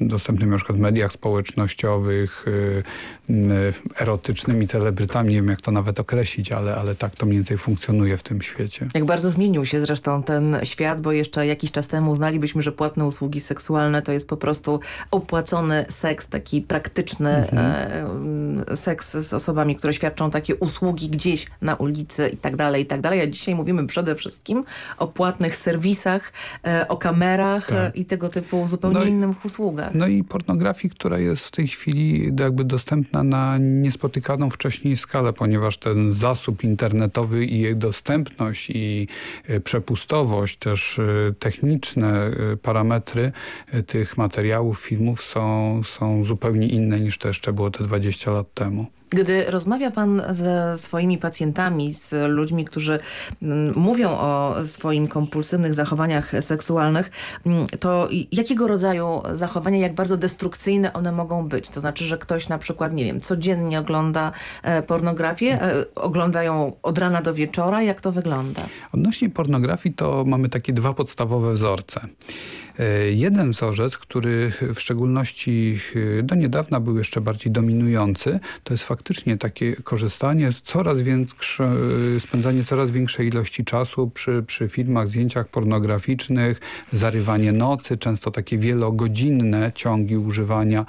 e, dostępnymi na przykład w mediach społecznościowych, e, erotycznymi celebrytami, nie wiem jak to nawet określić, ale, ale tak to mniej więcej funkcjonuje w tym świecie. Jak bardzo zmienił się zresztą ten świat, bo jeszcze jakiś czas temu uznali uznalibyśmy, że płatne usługi seksualne to jest po prostu opłacony seks, taki praktyczny mhm. e, seks z osobami, które świadczą takie usługi gdzieś na ulicy i tak dalej, i tak dalej. A dzisiaj mówimy przede wszystkim o płatnych serwisach, e, o kamerach tak. i tego typu zupełnie no innych usługach. No i pornografii, która jest w tej chwili jakby dostępna na niespotykaną wcześniej skalę, ponieważ ten zasób internetowy i jej dostępność i e, przepustowość, też e, techniczne parametry tych materiałów, filmów są, są zupełnie inne niż to jeszcze było te 20 lat temu. Gdy rozmawia pan ze swoimi pacjentami, z ludźmi, którzy mm, mówią o swoim kompulsywnych zachowaniach seksualnych, mm, to jakiego rodzaju zachowania, jak bardzo destrukcyjne one mogą być? To znaczy, że ktoś na przykład, nie wiem, codziennie ogląda e, pornografię, e, ogląda ją od rana do wieczora. Jak to wygląda? Odnośnie pornografii to mamy takie dwa podstawowe wzorce. E, jeden wzorzec, który w szczególności do niedawna był jeszcze bardziej dominujący, to jest faktycznie takie korzystanie coraz większe, spędzanie coraz większej ilości czasu przy, przy filmach, zdjęciach pornograficznych, zarywanie nocy, często takie wielogodzinne ciągi używania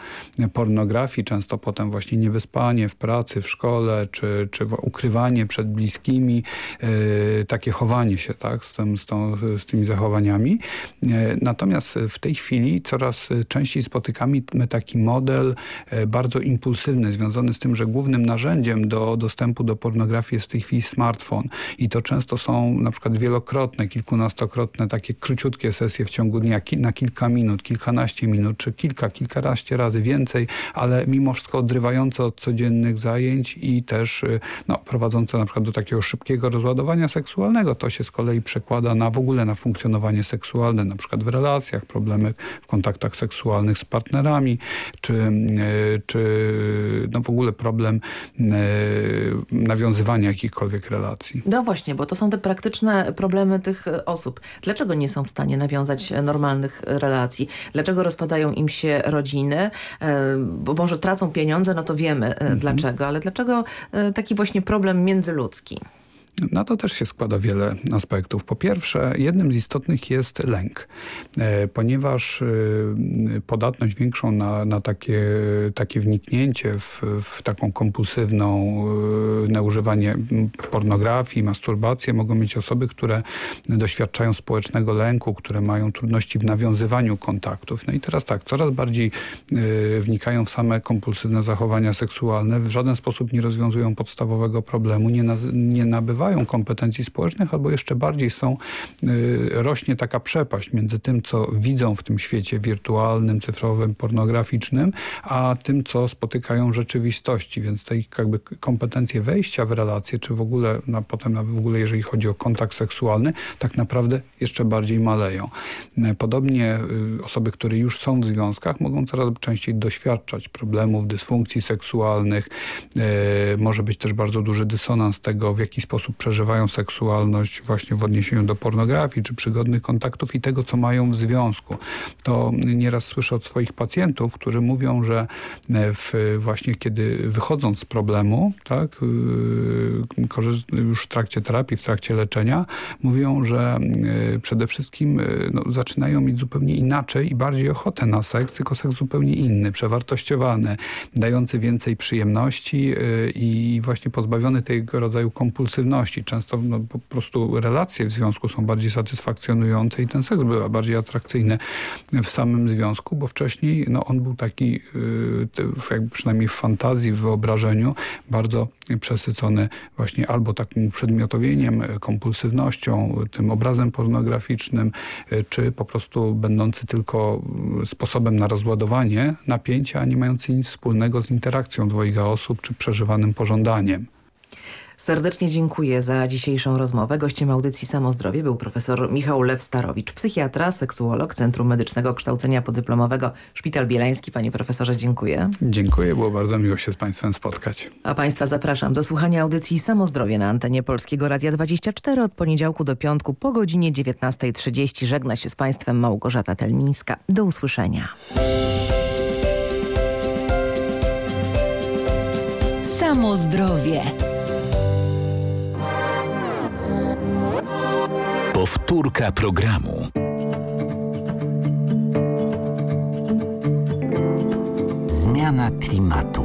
pornografii, często potem właśnie niewyspanie w pracy, w szkole, czy, czy ukrywanie przed bliskimi, e, takie chowanie się tak, z, tym, z, tą, z tymi zachowaniami. E, natomiast Natomiast w tej chwili coraz częściej spotykamy taki model e, bardzo impulsywny, związany z tym, że głównym narzędziem do dostępu do pornografii jest w tej chwili smartfon. I to często są na przykład wielokrotne, kilkunastokrotne takie króciutkie sesje w ciągu dnia na kilka minut, kilkanaście minut, czy kilka, kilkanaście razy więcej, ale mimo wszystko odrywające od codziennych zajęć i też e, no, prowadzące na przykład do takiego szybkiego rozładowania seksualnego. To się z kolei przekłada na w ogóle na funkcjonowanie seksualne, na przykład w relacji, relacjach, problemy w kontaktach seksualnych z partnerami, czy, e, czy no w ogóle problem e, nawiązywania jakichkolwiek relacji. No właśnie, bo to są te praktyczne problemy tych osób. Dlaczego nie są w stanie nawiązać normalnych relacji? Dlaczego rozpadają im się rodziny? E, bo może tracą pieniądze, no to wiemy mhm. dlaczego, ale dlaczego taki właśnie problem międzyludzki? Na to też się składa wiele aspektów. Po pierwsze, jednym z istotnych jest lęk, e, ponieważ e, podatność większą na, na takie, takie wniknięcie w, w taką kompulsywną e, naużywanie pornografii, masturbację mogą mieć osoby, które doświadczają społecznego lęku, które mają trudności w nawiązywaniu kontaktów. No i teraz tak, coraz bardziej wnikają w same kompulsywne zachowania seksualne, w żaden sposób nie rozwiązują podstawowego problemu, nie, nie nabywają nabywają kompetencji społecznych, albo jeszcze bardziej są, y, rośnie taka przepaść między tym, co widzą w tym świecie wirtualnym, cyfrowym, pornograficznym, a tym, co spotykają w rzeczywistości. Więc te jakby kompetencje wejścia w relacje, czy w ogóle, na, potem w ogóle jeżeli chodzi o kontakt seksualny, tak naprawdę jeszcze bardziej maleją. Y, podobnie y, osoby, które już są w związkach, mogą coraz częściej doświadczać problemów, dysfunkcji seksualnych. Może być też bardzo duży dysonans tego, w jaki sposób przeżywają seksualność właśnie w odniesieniu do pornografii czy przygodnych kontaktów i tego, co mają w związku. To nieraz słyszę od swoich pacjentów, którzy mówią, że e, w, właśnie kiedy wychodząc z problemu, tak, y, już w trakcie terapii, w trakcie leczenia, mówią, że e, przede wszystkim e, no, zaczynają mieć zupełnie inaczej i bardziej ochotę na seks, tylko seks zupełnie inny, przewartościowany, dający więcej przyjemności i właśnie pozbawiony tego rodzaju kompulsywności Często no, po prostu relacje w związku są bardziej satysfakcjonujące i ten seks był bardziej atrakcyjny w samym związku, bo wcześniej no, on był taki, y, jakby przynajmniej w fantazji, w wyobrażeniu, bardzo przesycony właśnie albo takim przedmiotowieniem, kompulsywnością, tym obrazem pornograficznym, y, czy po prostu będący tylko sposobem na rozładowanie napięcia, a nie mający nic wspólnego z interakcją dwojga osób, czy przeżywanym pożądaniem. Serdecznie dziękuję za dzisiejszą rozmowę. Gościem audycji Samozdrowie był profesor Michał Lew-Starowicz, psychiatra, seksuolog Centrum Medycznego Kształcenia Podyplomowego Szpital Bielański. Panie profesorze, dziękuję. Dziękuję, było bardzo miło się z Państwem spotkać. A Państwa zapraszam do słuchania audycji Samozdrowie na antenie Polskiego Radia 24 od poniedziałku do piątku po godzinie 19.30. Żegna się z Państwem Małgorzata Telmińska. Do usłyszenia. Samozdrowie. Powtórka programu. Zmiana klimatu.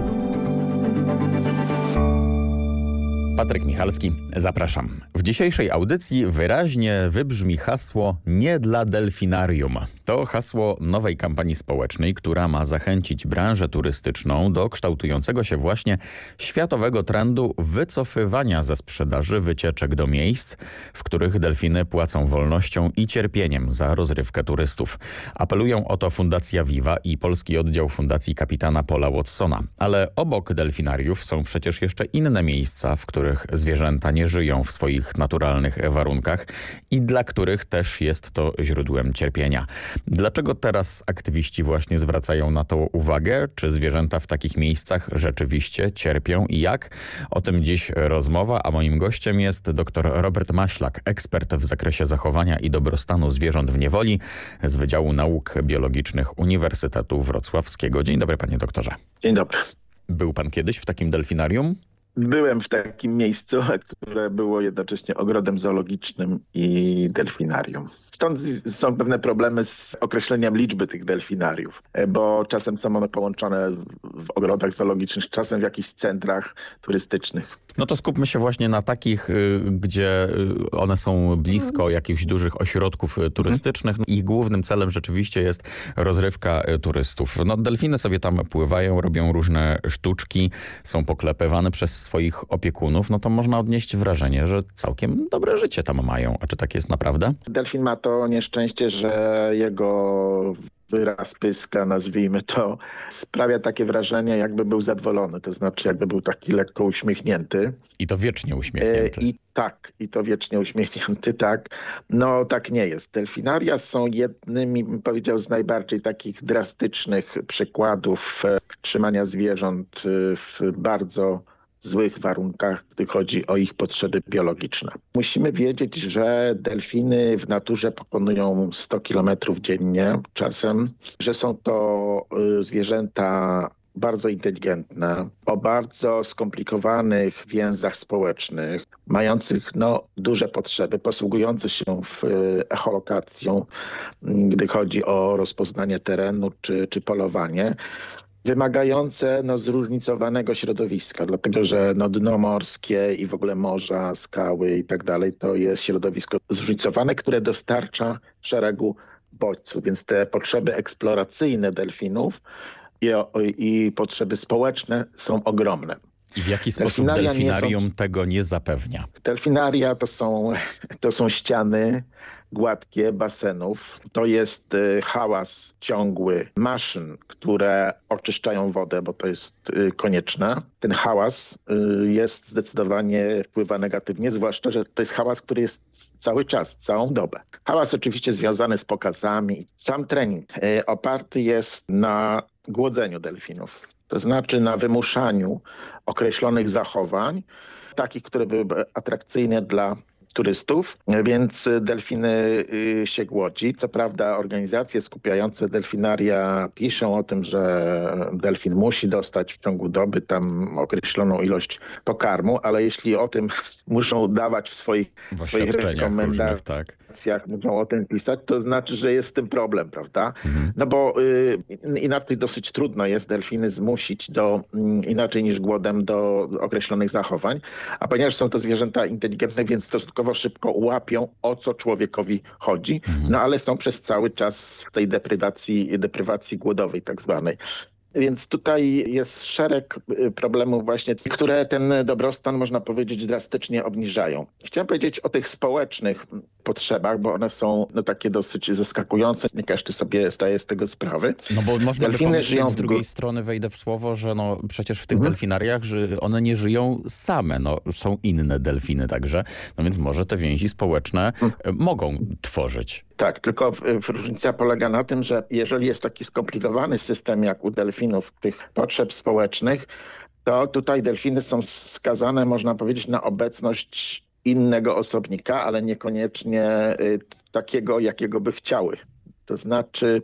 Patryk Michalski, zapraszam. W dzisiejszej audycji wyraźnie wybrzmi hasło nie dla delfinarium. To hasło nowej kampanii społecznej, która ma zachęcić branżę turystyczną do kształtującego się właśnie światowego trendu wycofywania ze sprzedaży wycieczek do miejsc, w których delfiny płacą wolnością i cierpieniem za rozrywkę turystów. Apelują o to Fundacja Viva i polski oddział Fundacji Kapitana Paula Watsona. Ale obok delfinariów są przecież jeszcze inne miejsca, w których których zwierzęta nie żyją w swoich naturalnych warunkach i dla których też jest to źródłem cierpienia. Dlaczego teraz aktywiści właśnie zwracają na to uwagę? Czy zwierzęta w takich miejscach rzeczywiście cierpią i jak? O tym dziś rozmowa, a moim gościem jest dr Robert Maślak, ekspert w zakresie zachowania i dobrostanu zwierząt w niewoli z Wydziału Nauk Biologicznych Uniwersytetu Wrocławskiego. Dzień dobry panie doktorze. Dzień dobry. Był pan kiedyś w takim delfinarium? Byłem w takim miejscu, które było jednocześnie ogrodem zoologicznym i delfinarium. Stąd są pewne problemy z określeniem liczby tych delfinariów, bo czasem są one połączone w ogrodach zoologicznych, czasem w jakichś centrach turystycznych. No to skupmy się właśnie na takich, y, gdzie y, one są blisko jakichś dużych ośrodków y, turystycznych. Ich głównym celem rzeczywiście jest rozrywka turystów. No delfiny sobie tam pływają, robią różne sztuczki, są poklepywane przez swoich opiekunów. No to można odnieść wrażenie, że całkiem dobre życie tam mają. A czy tak jest naprawdę? Delfin ma to nieszczęście, że jego wyraz pyska, nazwijmy to, sprawia takie wrażenie, jakby był zadowolony, to znaczy jakby był taki lekko uśmiechnięty. I to wiecznie uśmiechnięty. I tak, i to wiecznie uśmiechnięty, tak. No tak nie jest. Delfinaria są jednymi, bym powiedział, z najbardziej takich drastycznych przykładów e, trzymania zwierząt e, w bardzo złych warunkach, gdy chodzi o ich potrzeby biologiczne. Musimy wiedzieć, że delfiny w naturze pokonują 100 km dziennie czasem, że są to y, zwierzęta bardzo inteligentne, o bardzo skomplikowanych więzach społecznych, mających no, duże potrzeby, posługujące się w y, echolokacją, gdy chodzi o rozpoznanie terenu czy, czy polowanie wymagające no, zróżnicowanego środowiska, dlatego że no, dno morskie i w ogóle morza, skały i tak dalej to jest środowisko zróżnicowane, które dostarcza szeregu bodźców, więc te potrzeby eksploracyjne delfinów i, i potrzeby społeczne są ogromne. I w jaki sposób delfinarium są... tego nie zapewnia? Delfinaria to są, to są ściany gładkie basenów. To jest y, hałas ciągły maszyn, które oczyszczają wodę, bo to jest y, konieczne. Ten hałas y, jest zdecydowanie wpływa negatywnie, zwłaszcza, że to jest hałas, który jest cały czas, całą dobę. Hałas oczywiście związany z pokazami. Sam trening oparty jest na głodzeniu delfinów, to znaczy na wymuszaniu określonych zachowań, takich, które byłyby atrakcyjne dla turystów, więc delfiny y, się głodzi. Co prawda organizacje skupiające delfinaria piszą o tym, że delfin musi dostać w ciągu doby tam określoną ilość pokarmu, ale jeśli o tym muszą dawać w swoich, w swoich rekomendacjach, tak muszą o tym pisać, to znaczy, że jest z tym problem, prawda? Mhm. No bo y, inaczej dosyć trudno jest delfiny zmusić do, y, inaczej niż głodem, do określonych zachowań, a ponieważ są to zwierzęta inteligentne, więc stosunkowo szybko łapią, o co człowiekowi chodzi, mhm. no ale są przez cały czas w tej deprywacji, deprywacji głodowej tak zwanej. Więc tutaj jest szereg y, problemów właśnie, które ten dobrostan można powiedzieć drastycznie obniżają. Chciałem powiedzieć o tych społecznych potrzebach, bo one są no, takie dosyć zaskakujące. Nie każdy sobie zdaje z tego sprawy. No bo można Delfiny by pomyśleć z drugiej strony, wejdę w słowo, że no przecież w tych mhm. delfinariach że one nie żyją same. No, są inne delfiny także. No więc może te więzi społeczne mhm. mogą tworzyć. Tak, tylko różnica polega na tym, że jeżeli jest taki skomplikowany system jak u delfinów tych potrzeb społecznych, to tutaj delfiny są skazane, można powiedzieć, na obecność innego osobnika, ale niekoniecznie y, takiego, jakiego by chciały. To znaczy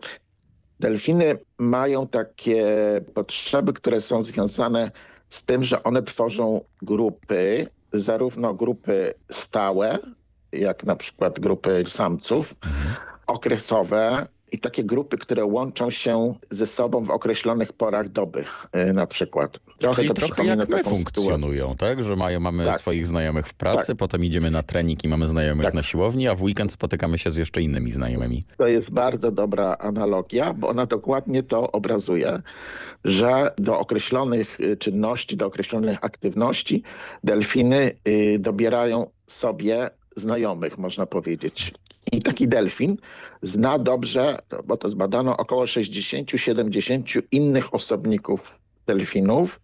delfiny mają takie potrzeby, które są związane z tym, że one tworzą grupy, zarówno grupy stałe, jak na przykład grupy samców, okresowe i takie grupy, które łączą się ze sobą w określonych porach doby y, na przykład. Trochę Czyli to trochę jak my funkcjonują, tak? Że mają, mamy tak. swoich znajomych w pracy, tak. potem idziemy na trening i mamy znajomych tak. na siłowni, a w weekend spotykamy się z jeszcze innymi znajomymi. To jest bardzo dobra analogia, bo ona dokładnie to obrazuje, że do określonych y, czynności, do określonych aktywności delfiny y, dobierają sobie znajomych, można powiedzieć. I taki delfin zna dobrze, bo to zbadano, około 60-70 innych osobników delfinów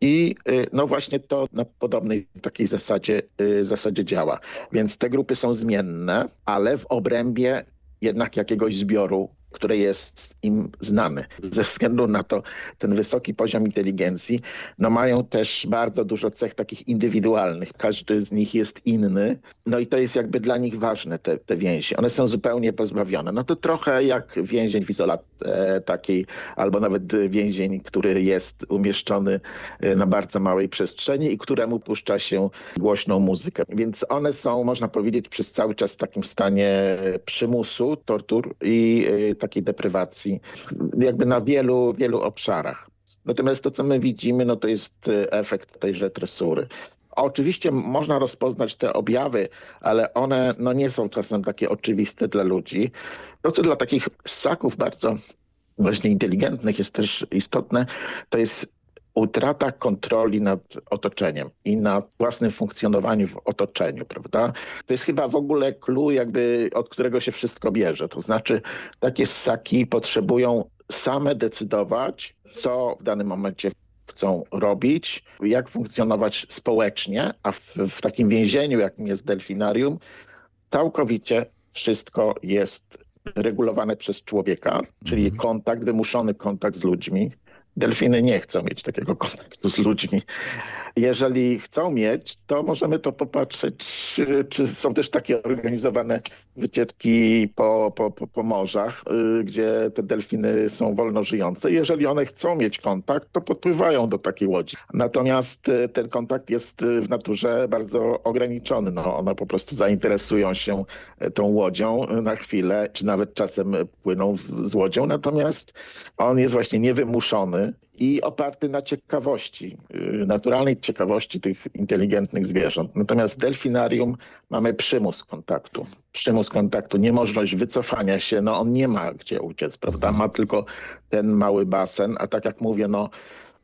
i y, no właśnie to na podobnej takiej zasadzie, y, zasadzie działa. Więc te grupy są zmienne, ale w obrębie jednak jakiegoś zbioru które jest im znane. Ze względu na to ten wysoki poziom inteligencji, no mają też bardzo dużo cech takich indywidualnych. Każdy z nich jest inny. No i to jest jakby dla nich ważne, te, te więzi. One są zupełnie pozbawione. No to trochę jak więzień w izolacji takiej, albo nawet więzień, który jest umieszczony e, na bardzo małej przestrzeni i któremu puszcza się głośną muzykę. Więc one są, można powiedzieć, przez cały czas w takim stanie przymusu, tortur i e, takiej deprywacji, jakby na wielu, wielu obszarach. Natomiast to, co my widzimy, no to jest e, efekt tejże tresury. Oczywiście można rozpoznać te objawy, ale one no, nie są czasem takie oczywiste dla ludzi. To, co dla takich ssaków bardzo właśnie inteligentnych jest też istotne, to jest utrata kontroli nad otoczeniem i nad własnym funkcjonowaniem w otoczeniu, prawda? To jest chyba w ogóle clue, jakby od którego się wszystko bierze. To znaczy takie ssaki potrzebują same decydować, co w danym momencie chcą robić, jak funkcjonować społecznie, a w, w takim więzieniu, jakim jest delfinarium, całkowicie wszystko jest regulowane przez człowieka, czyli mhm. kontakt, wymuszony kontakt z ludźmi, Delfiny nie chcą mieć takiego kontaktu z ludźmi. Jeżeli chcą mieć, to możemy to popatrzeć, czy są też takie organizowane wycieczki po, po, po, morzach, y, gdzie te delfiny są wolno żyjące. Jeżeli one chcą mieć kontakt, to podpływają do takiej łodzi. Natomiast y, ten kontakt jest y, w naturze bardzo ograniczony. No, one po prostu zainteresują się tą łodzią na chwilę, czy nawet czasem płyną z łodzią. Natomiast on jest właśnie niewymuszony i oparty na ciekawości, y, naturalnej ciekawości tych inteligentnych zwierząt. Natomiast w delfinarium mamy przymus kontaktu. Przymus kontaktu, niemożność wycofania się, no on nie ma gdzie uciec, prawda? Ma tylko ten mały basen, a tak jak mówię, no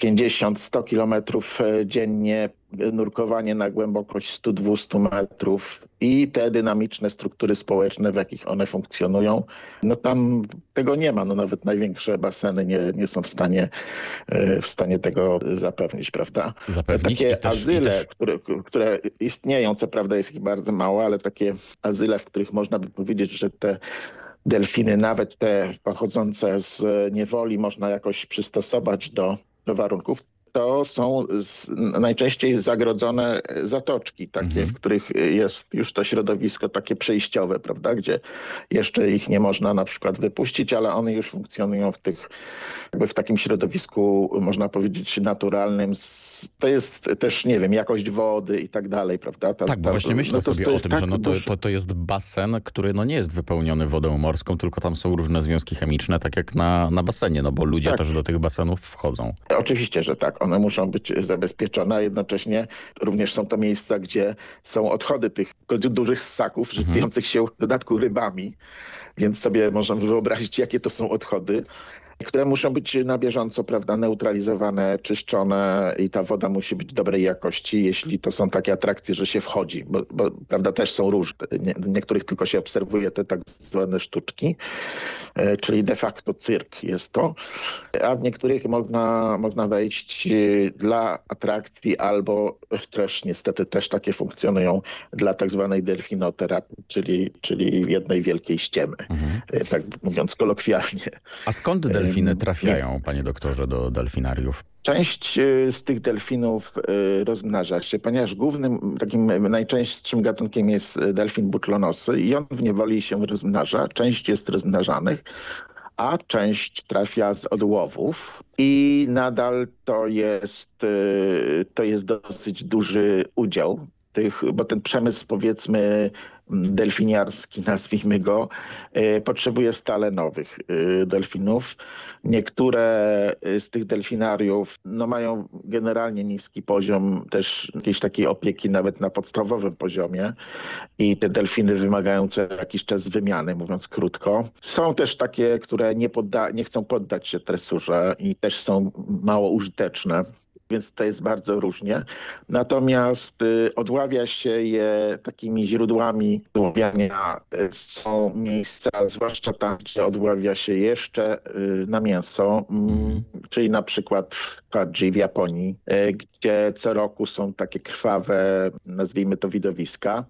50-100 kilometrów e, dziennie, nurkowanie na głębokość 100-200 metrów i te dynamiczne struktury społeczne, w jakich one funkcjonują, no tam tego nie ma. No nawet największe baseny nie, nie są w stanie, e, w stanie tego zapewnić, prawda? Zapewnić takie też, azyle, też... które, które istnieją, co prawda jest ich bardzo mało, ale takie azyle, w których można by powiedzieć, że te delfiny, nawet te pochodzące z niewoli, można jakoś przystosować do warunków, to są najczęściej zagrodzone zatoczki, takie, mhm. w których jest już to środowisko takie przejściowe, prawda, gdzie jeszcze ich nie można na przykład wypuścić, ale one już funkcjonują w tych, jakby w takim środowisku, można powiedzieć, naturalnym. To jest też, nie wiem, jakość wody i tak dalej, prawda? Ta, tak, bo właśnie myślę no to, sobie to o tym, tak że no to, to, to jest basen, który no nie jest wypełniony wodą morską, tylko tam są różne związki chemiczne, tak jak na, na basenie, no bo ludzie tak. też do tych basenów wchodzą. Oczywiście, że tak one muszą być zabezpieczone, a jednocześnie również są to miejsca, gdzie są odchody tych dużych ssaków, mhm. żywiących się w dodatku rybami, więc sobie możemy wyobrazić, jakie to są odchody które muszą być na bieżąco prawda, neutralizowane, czyszczone i ta woda musi być dobrej jakości, jeśli to są takie atrakcje, że się wchodzi, bo, bo prawda, też są różne. Nie, niektórych tylko się obserwuje te tak zwane sztuczki, e, czyli de facto cyrk jest to, a w niektórych można, można wejść e, dla atrakcji albo też niestety też takie funkcjonują dla tak zwanej delfinoterapii, czyli, czyli jednej wielkiej ściemy, mhm. E, tak mówiąc kolokwialnie. A skąd delfin delfiny trafiają, panie doktorze, do delfinariów? Część y, z tych delfinów y, rozmnaża się, ponieważ głównym, takim najczęstszym gatunkiem jest delfin butlonosy i on w niewoli się rozmnaża. Część jest rozmnażanych, a część trafia z odłowów i nadal to jest, to jest dosyć duży udział tych, bo ten przemysł powiedzmy delfiniarski, nazwijmy go, potrzebuje stale nowych delfinów. Niektóre z tych delfinariów no, mają generalnie niski poziom też jakiejś takiej opieki nawet na podstawowym poziomie i te delfiny wymagają co jakiś czas wymiany, mówiąc krótko. Są też takie, które nie, podda nie chcą poddać się tresurze i też są mało użyteczne więc to jest bardzo różnie. Natomiast y, odławia się je takimi źródłami odławiania. Y, są miejsca, zwłaszcza tam, gdzie odławia się jeszcze y, na mięso, mm, czyli na przykład w Fadzi w Japonii, gdzie co roku są takie krwawe, nazwijmy to widowiska.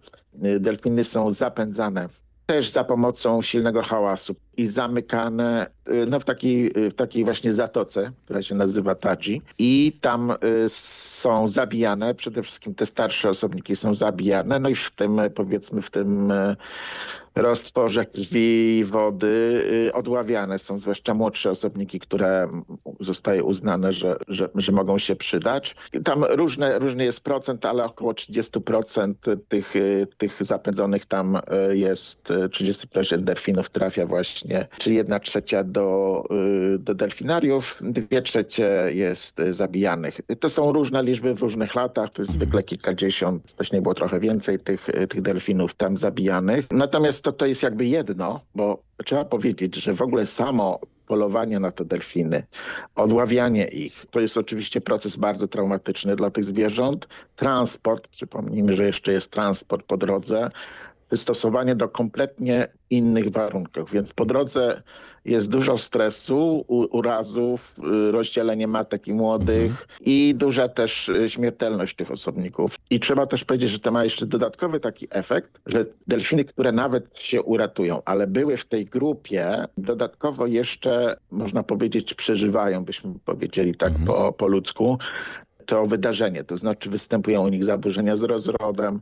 Delfiny są zapędzane też za pomocą silnego hałasu i zamykane y, no, w, takiej, w takiej właśnie zatoce, która się nazywa Tadzi i tam y, są zabijane, przede wszystkim te starsze osobniki są zabijane, no i w tym powiedzmy w tym y, roztworze krwi, wody odławiane są zwłaszcza młodsze osobniki, które zostaje uznane, że, że, że mogą się przydać. Tam różne, różny jest procent, ale około 30% tych, tych zapędzonych tam jest, 30% delfinów trafia właśnie właśnie, czyli jedna trzecia do, y, do delfinariów, dwie trzecie jest zabijanych. To są różne liczby w różnych latach, to jest mhm. zwykle kilkadziesiąt, wcześniej było trochę więcej tych, tych delfinów tam zabijanych. Natomiast to, to jest jakby jedno, bo trzeba powiedzieć, że w ogóle samo polowanie na te delfiny, odławianie ich, to jest oczywiście proces bardzo traumatyczny dla tych zwierząt. Transport, przypomnijmy, że jeszcze jest transport po drodze, wystosowanie do kompletnie innych warunków. Więc po drodze jest dużo stresu, urazów, y, rozdzielenie matek i młodych mhm. i duża też y, śmiertelność tych osobników. I trzeba też powiedzieć, że to ma jeszcze dodatkowy taki efekt, że delfiny, które nawet się uratują, ale były w tej grupie, dodatkowo jeszcze, można powiedzieć, przeżywają, byśmy powiedzieli tak mhm. po, po ludzku, to wydarzenie, to znaczy występują u nich zaburzenia z rozrodem,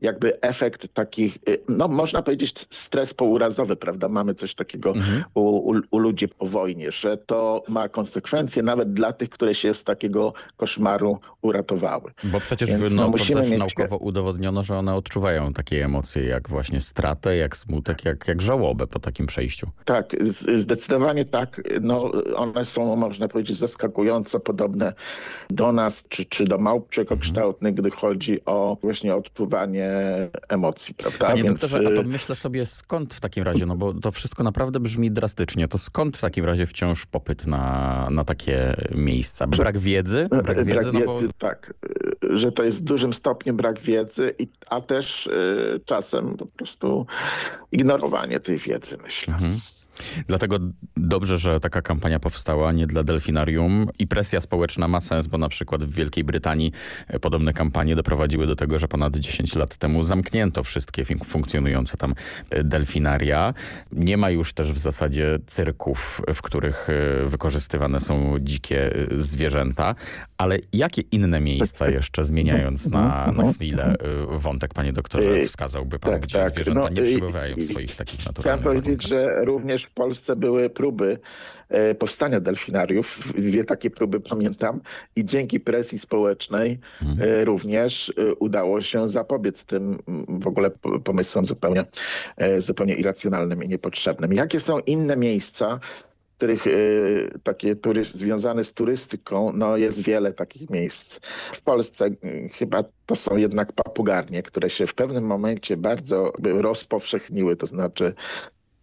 jakby efekt takich, y, no można powiedzieć stres pourazowy, prawda? Mamy coś takiego mhm. u, u, u, ludzi po wojnie, że to ma konsekwencje nawet dla tych, które się z takiego koszmaru uratowały. Bo przecież Więc, no, no, to też mieć... naukowo udowodniono, że one odczuwają takie emocje jak właśnie stratę, jak smutek, jak, jak żałobę po takim przejściu. Tak, zdecydowanie tak. No, one są, można powiedzieć, zaskakująco podobne do nas, czy, czy do małp czekokształtnych, mhm. gdy chodzi o właśnie odczuwanie emocji, prawda? Panie Więc... doktorze, a to y, myślę sobie skąd w takim razie, no bo to wszystko naprawdę brzmi drastycznie, to skąd w takim razie wciąż popyt na, na takie miejsca? Brak wiedzy? Brak, brak wiedzy, no bo... tak. Że to jest w dużym stopniu brak wiedzy, a też y, czasem po prostu ignorowanie tej wiedzy, myślę. Mhm. Dlatego dobrze, że taka kampania powstała, nie dla delfinarium i presja społeczna ma sens, bo na przykład w Wielkiej Brytanii e, podobne kampanie doprowadziły do tego, że ponad 10 lat temu zamknięto wszystkie funkcjonujące tam e, delfinaria. Nie ma już też w zasadzie cyrków, w których e, wykorzystywane są dzikie zwierzęta, ale jakie inne miejsca jeszcze zmieniając na, na chwilę wątek, panie doktorze, wskazałby pan, tak, gdzie tak. zwierzęta no, nie przebywają w swoich takich naturalnych Chciałem powiedzieć, że również w Polsce były próby e, powstania delfinariów. Dwie takie próby pamiętam i dzięki presji społecznej mhm. również e, udało się zapobiec tym w ogóle pomysłom zupełnie, zupełnie irracjonalnym i niepotrzebnym. Jakie są inne miejsca, których takie turyst, związane z turystyką, no jest wiele takich miejsc. W Polsce chyba to są jednak papugarnie, które się w pewnym momencie bardzo rozpowszechniły, to znaczy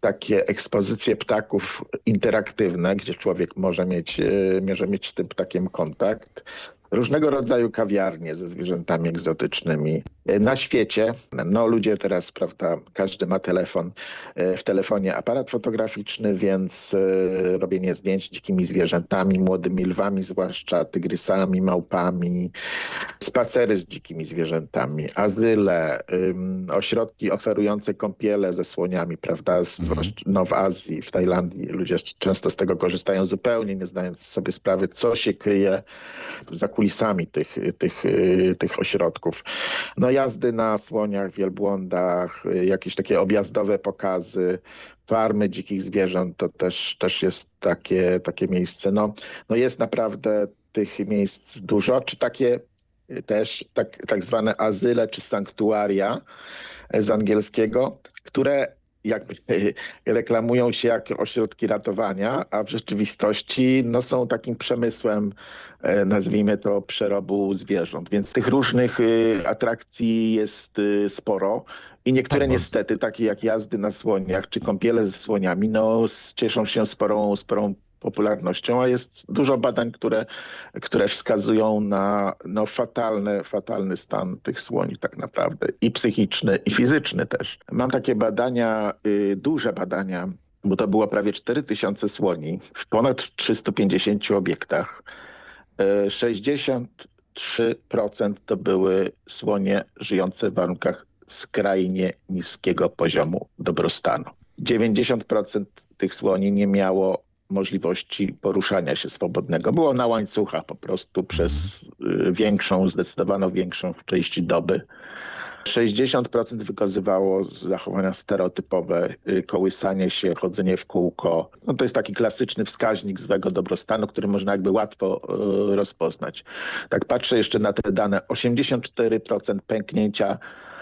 takie ekspozycje ptaków interaktywne, gdzie człowiek może mieć, e, może mieć z tym ptakiem kontakt różnego rodzaju kawiarnie ze zwierzętami egzotycznymi na świecie. No ludzie teraz, prawda, każdy ma telefon, e, w telefonie aparat fotograficzny, więc e, robienie zdjęć dzikimi zwierzętami, młodymi lwami, zwłaszcza tygrysami, małpami, spacery z dzikimi zwierzętami, azyle, ośrodki oferujące kąpiele ze słoniami, prawda, zwłaszcza no, w Azji, w Tajlandii ludzie często z tego korzystają zupełnie nie znając sobie sprawy, co się kryje za kulisami tych, tych, y, tych ośrodków. No jazdy na słoniach, wielbłądach, jakieś takie objazdowe pokazy, farmy dzikich zwierząt, to też, też jest takie, takie miejsce. No, no jest naprawdę tych miejsc dużo, czy takie też tak, tak zwane azyle czy sanktuaria z angielskiego, które jakby reklamują się jako ośrodki ratowania, a w rzeczywistości no, są takim przemysłem, e, nazwijmy to, przerobu zwierząt. Więc tych różnych y, atrakcji jest y, sporo. I niektóre tak, niestety, takie jak jazdy na słoniach czy kąpiele ze słoniami, no, cieszą się sporą, sporą popularnością, a jest dużo badań, które, które wskazują na no, fatalny, fatalny stan tych słoni tak naprawdę i psychiczny i fizyczny też. Mam takie badania, y, duże badania, bo to było prawie 4000 słoni w ponad 350 obiektach. 63% y, to były słonie żyjące w warunkach skrajnie niskiego poziomu dobrostanu. 90% tych słoni nie miało możliwości poruszania się swobodnego. Było na łańcuchach po prostu przez y, większą, zdecydowaną większą część doby. 60% wykazywało zachowania stereotypowe, y, kołysanie się, chodzenie w kółko. No to jest taki klasyczny wskaźnik złego dobrostanu, który można jakby łatwo y, rozpoznać. Tak patrzę jeszcze na te dane. 84% pęknięcia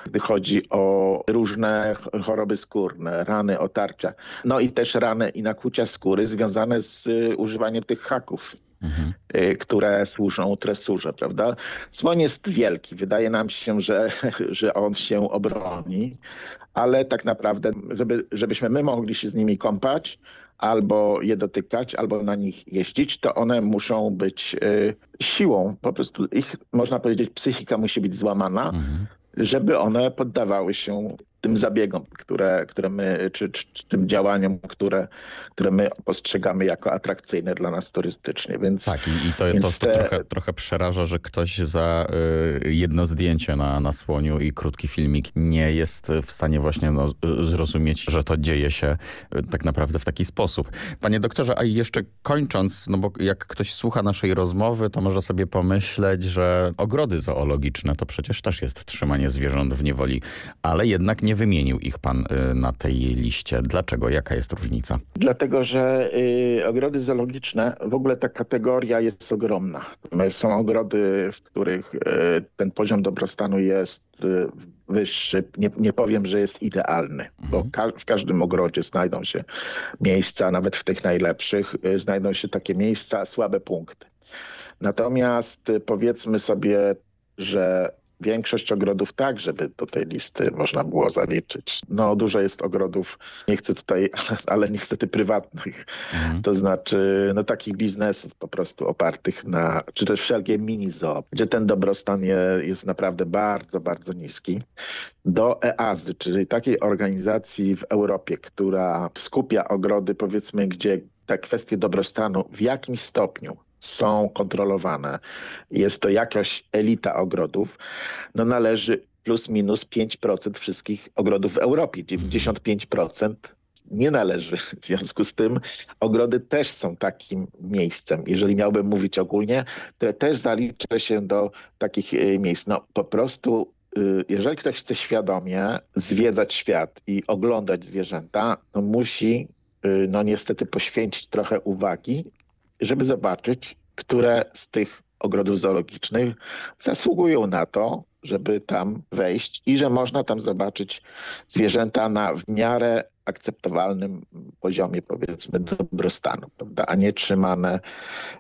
gdy chodzi o różne choroby skórne, rany, otarcia. No i też rany i nakłucia skóry związane z y, używaniem tych haków. Mhm. Y, które służą tresurze, prawda? Słoń jest wielki. Wydaje nam się, że, że on się obroni, ale tak naprawdę, żeby, żebyśmy my mogli się z nimi kąpać, albo je dotykać, albo na nich jeździć, to one muszą być y, siłą. Po prostu ich, można powiedzieć, psychika musi być złamana, mhm żeby one poddawały się tym zabiegom, które, które my, czy, czy, czy, tym działaniom, które, które my postrzegamy jako atrakcyjne dla nas turystycznie. Więc, tak, i, i to, to, to, trochę, trochę przeraża, że ktoś za y, jedno zdjęcie na, na słoniu i krótki filmik nie jest w stanie właśnie no, zrozumieć, że to dzieje się y, tak naprawdę w taki sposób. Panie doktorze, a jeszcze kończąc, no bo jak ktoś słucha naszej rozmowy, to może sobie pomyśleć, że ogrody zoologiczne to przecież też jest trzymanie zwierząt w niewoli, ale jednak nie nie wymienił ich pan y, na tej liście. Dlaczego? Jaka jest różnica? Dlatego, że y, ogrody zoologiczne, w ogóle ta kategoria jest ogromna. Są ogrody, w których y, ten poziom dobrostanu jest wyższy. Nie, nie powiem, że jest idealny, mhm. bo ka w każdym ogrodzie znajdą się miejsca, nawet w tych najlepszych, znajdą się takie miejsca, słabe punkty. Natomiast powiedzmy sobie, że większość ogrodów tak, żeby do tej listy można było zaliczyć. No dużo jest ogrodów, nie chcę tutaj, ale niestety prywatnych, mhm. to znaczy no takich biznesów po prostu opartych na, czy też wszelkie mini zoo, gdzie ten dobrostan jest naprawdę bardzo, bardzo niski. Do EASD, czyli takiej organizacji w Europie, która skupia ogrody powiedzmy, gdzie te kwestie dobrostanu w jakimś stopniu są kontrolowane, jest to jakaś elita ogrodów, no należy plus minus 5% wszystkich ogrodów w Europie. 95% nie należy. W związku z tym ogrody też są takim miejscem, jeżeli miałbym mówić ogólnie, które też zalicza się do takich e, miejsc. No po prostu y, jeżeli ktoś chce świadomie zwiedzać świat i oglądać zwierzęta, musi y, no niestety poświęcić trochę uwagi żeby zobaczyć, które z tych ogrodów zoologicznych zasługują na to, żeby tam wejść i że można tam zobaczyć zwierzęta na w miarę akceptowalnym poziomie, powiedzmy, dobrostanu, prawda? a nie trzymane,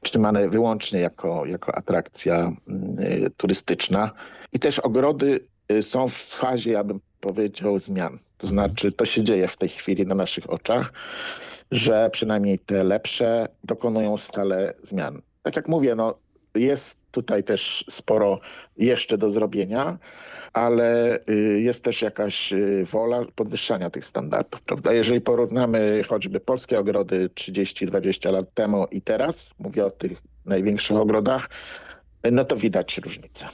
trzymane wyłącznie jako, jako atrakcja y, turystyczna. I też ogrody y, są w fazie, ja bym powiedział, zmian. To znaczy, to się dzieje w tej chwili na naszych oczach że przynajmniej te lepsze dokonują stale zmian. Tak jak mówię, no, jest tutaj też sporo jeszcze do zrobienia, ale y, jest też jakaś y, wola podwyższania tych standardów. Prawda? Jeżeli porównamy choćby polskie ogrody 30-20 lat temu i teraz, mówię o tych największych ogrodach, no to widać różnicę.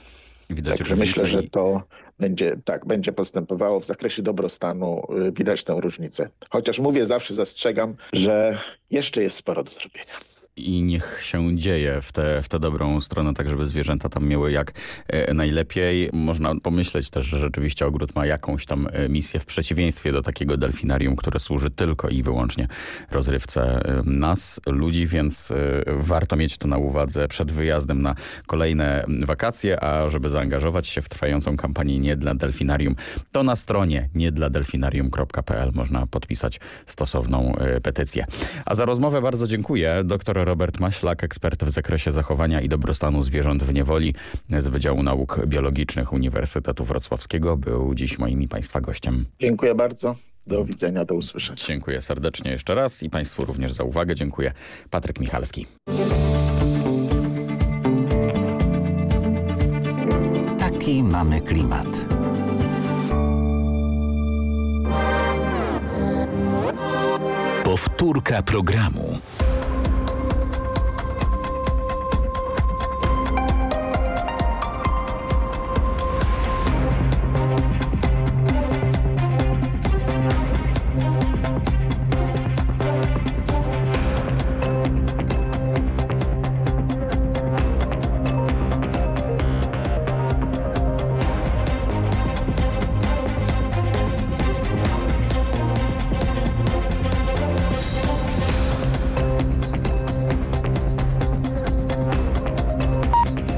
Widać Także różnicę myślę, że to będzie, tak, będzie postępowało w zakresie dobrostanu. Y, widać tę różnicę. Chociaż mówię, zawsze zastrzegam, że jeszcze jest sporo do zrobienia. I niech się dzieje w tę w dobrą stronę, tak żeby zwierzęta tam miały jak e, najlepiej. Można pomyśleć też, że rzeczywiście ogród ma jakąś tam e, misję w przeciwieństwie do takiego delfinarium, które służy tylko i wyłącznie rozrywce e, nas, ludzi, więc warto mieć to na uwadze przed wyjazdem na kolejne wakacje, a żeby zaangażować się w trwającą kampanię Nie dla Delfinarium, to na stronie niedladelfinarium.pl można podpisać stosowną petycję. A za rozmowę bardzo dziękuję. Doktor Robert Maślak, ekspert w zakresie zachowania i dobrostanu zwierząt w niewoli z Wydziału Nauk Biologicznych Uniwersytetu Wrocławskiego był dziś moim i Państwa gościem. Dziękuję bardzo. Do widzenia, do usłyszenia. Dziękuję serdecznie jeszcze raz i Państwu również za uwagę. Dziękuję. Patryk Michalski. Taki mamy klimat. Powtórka programu.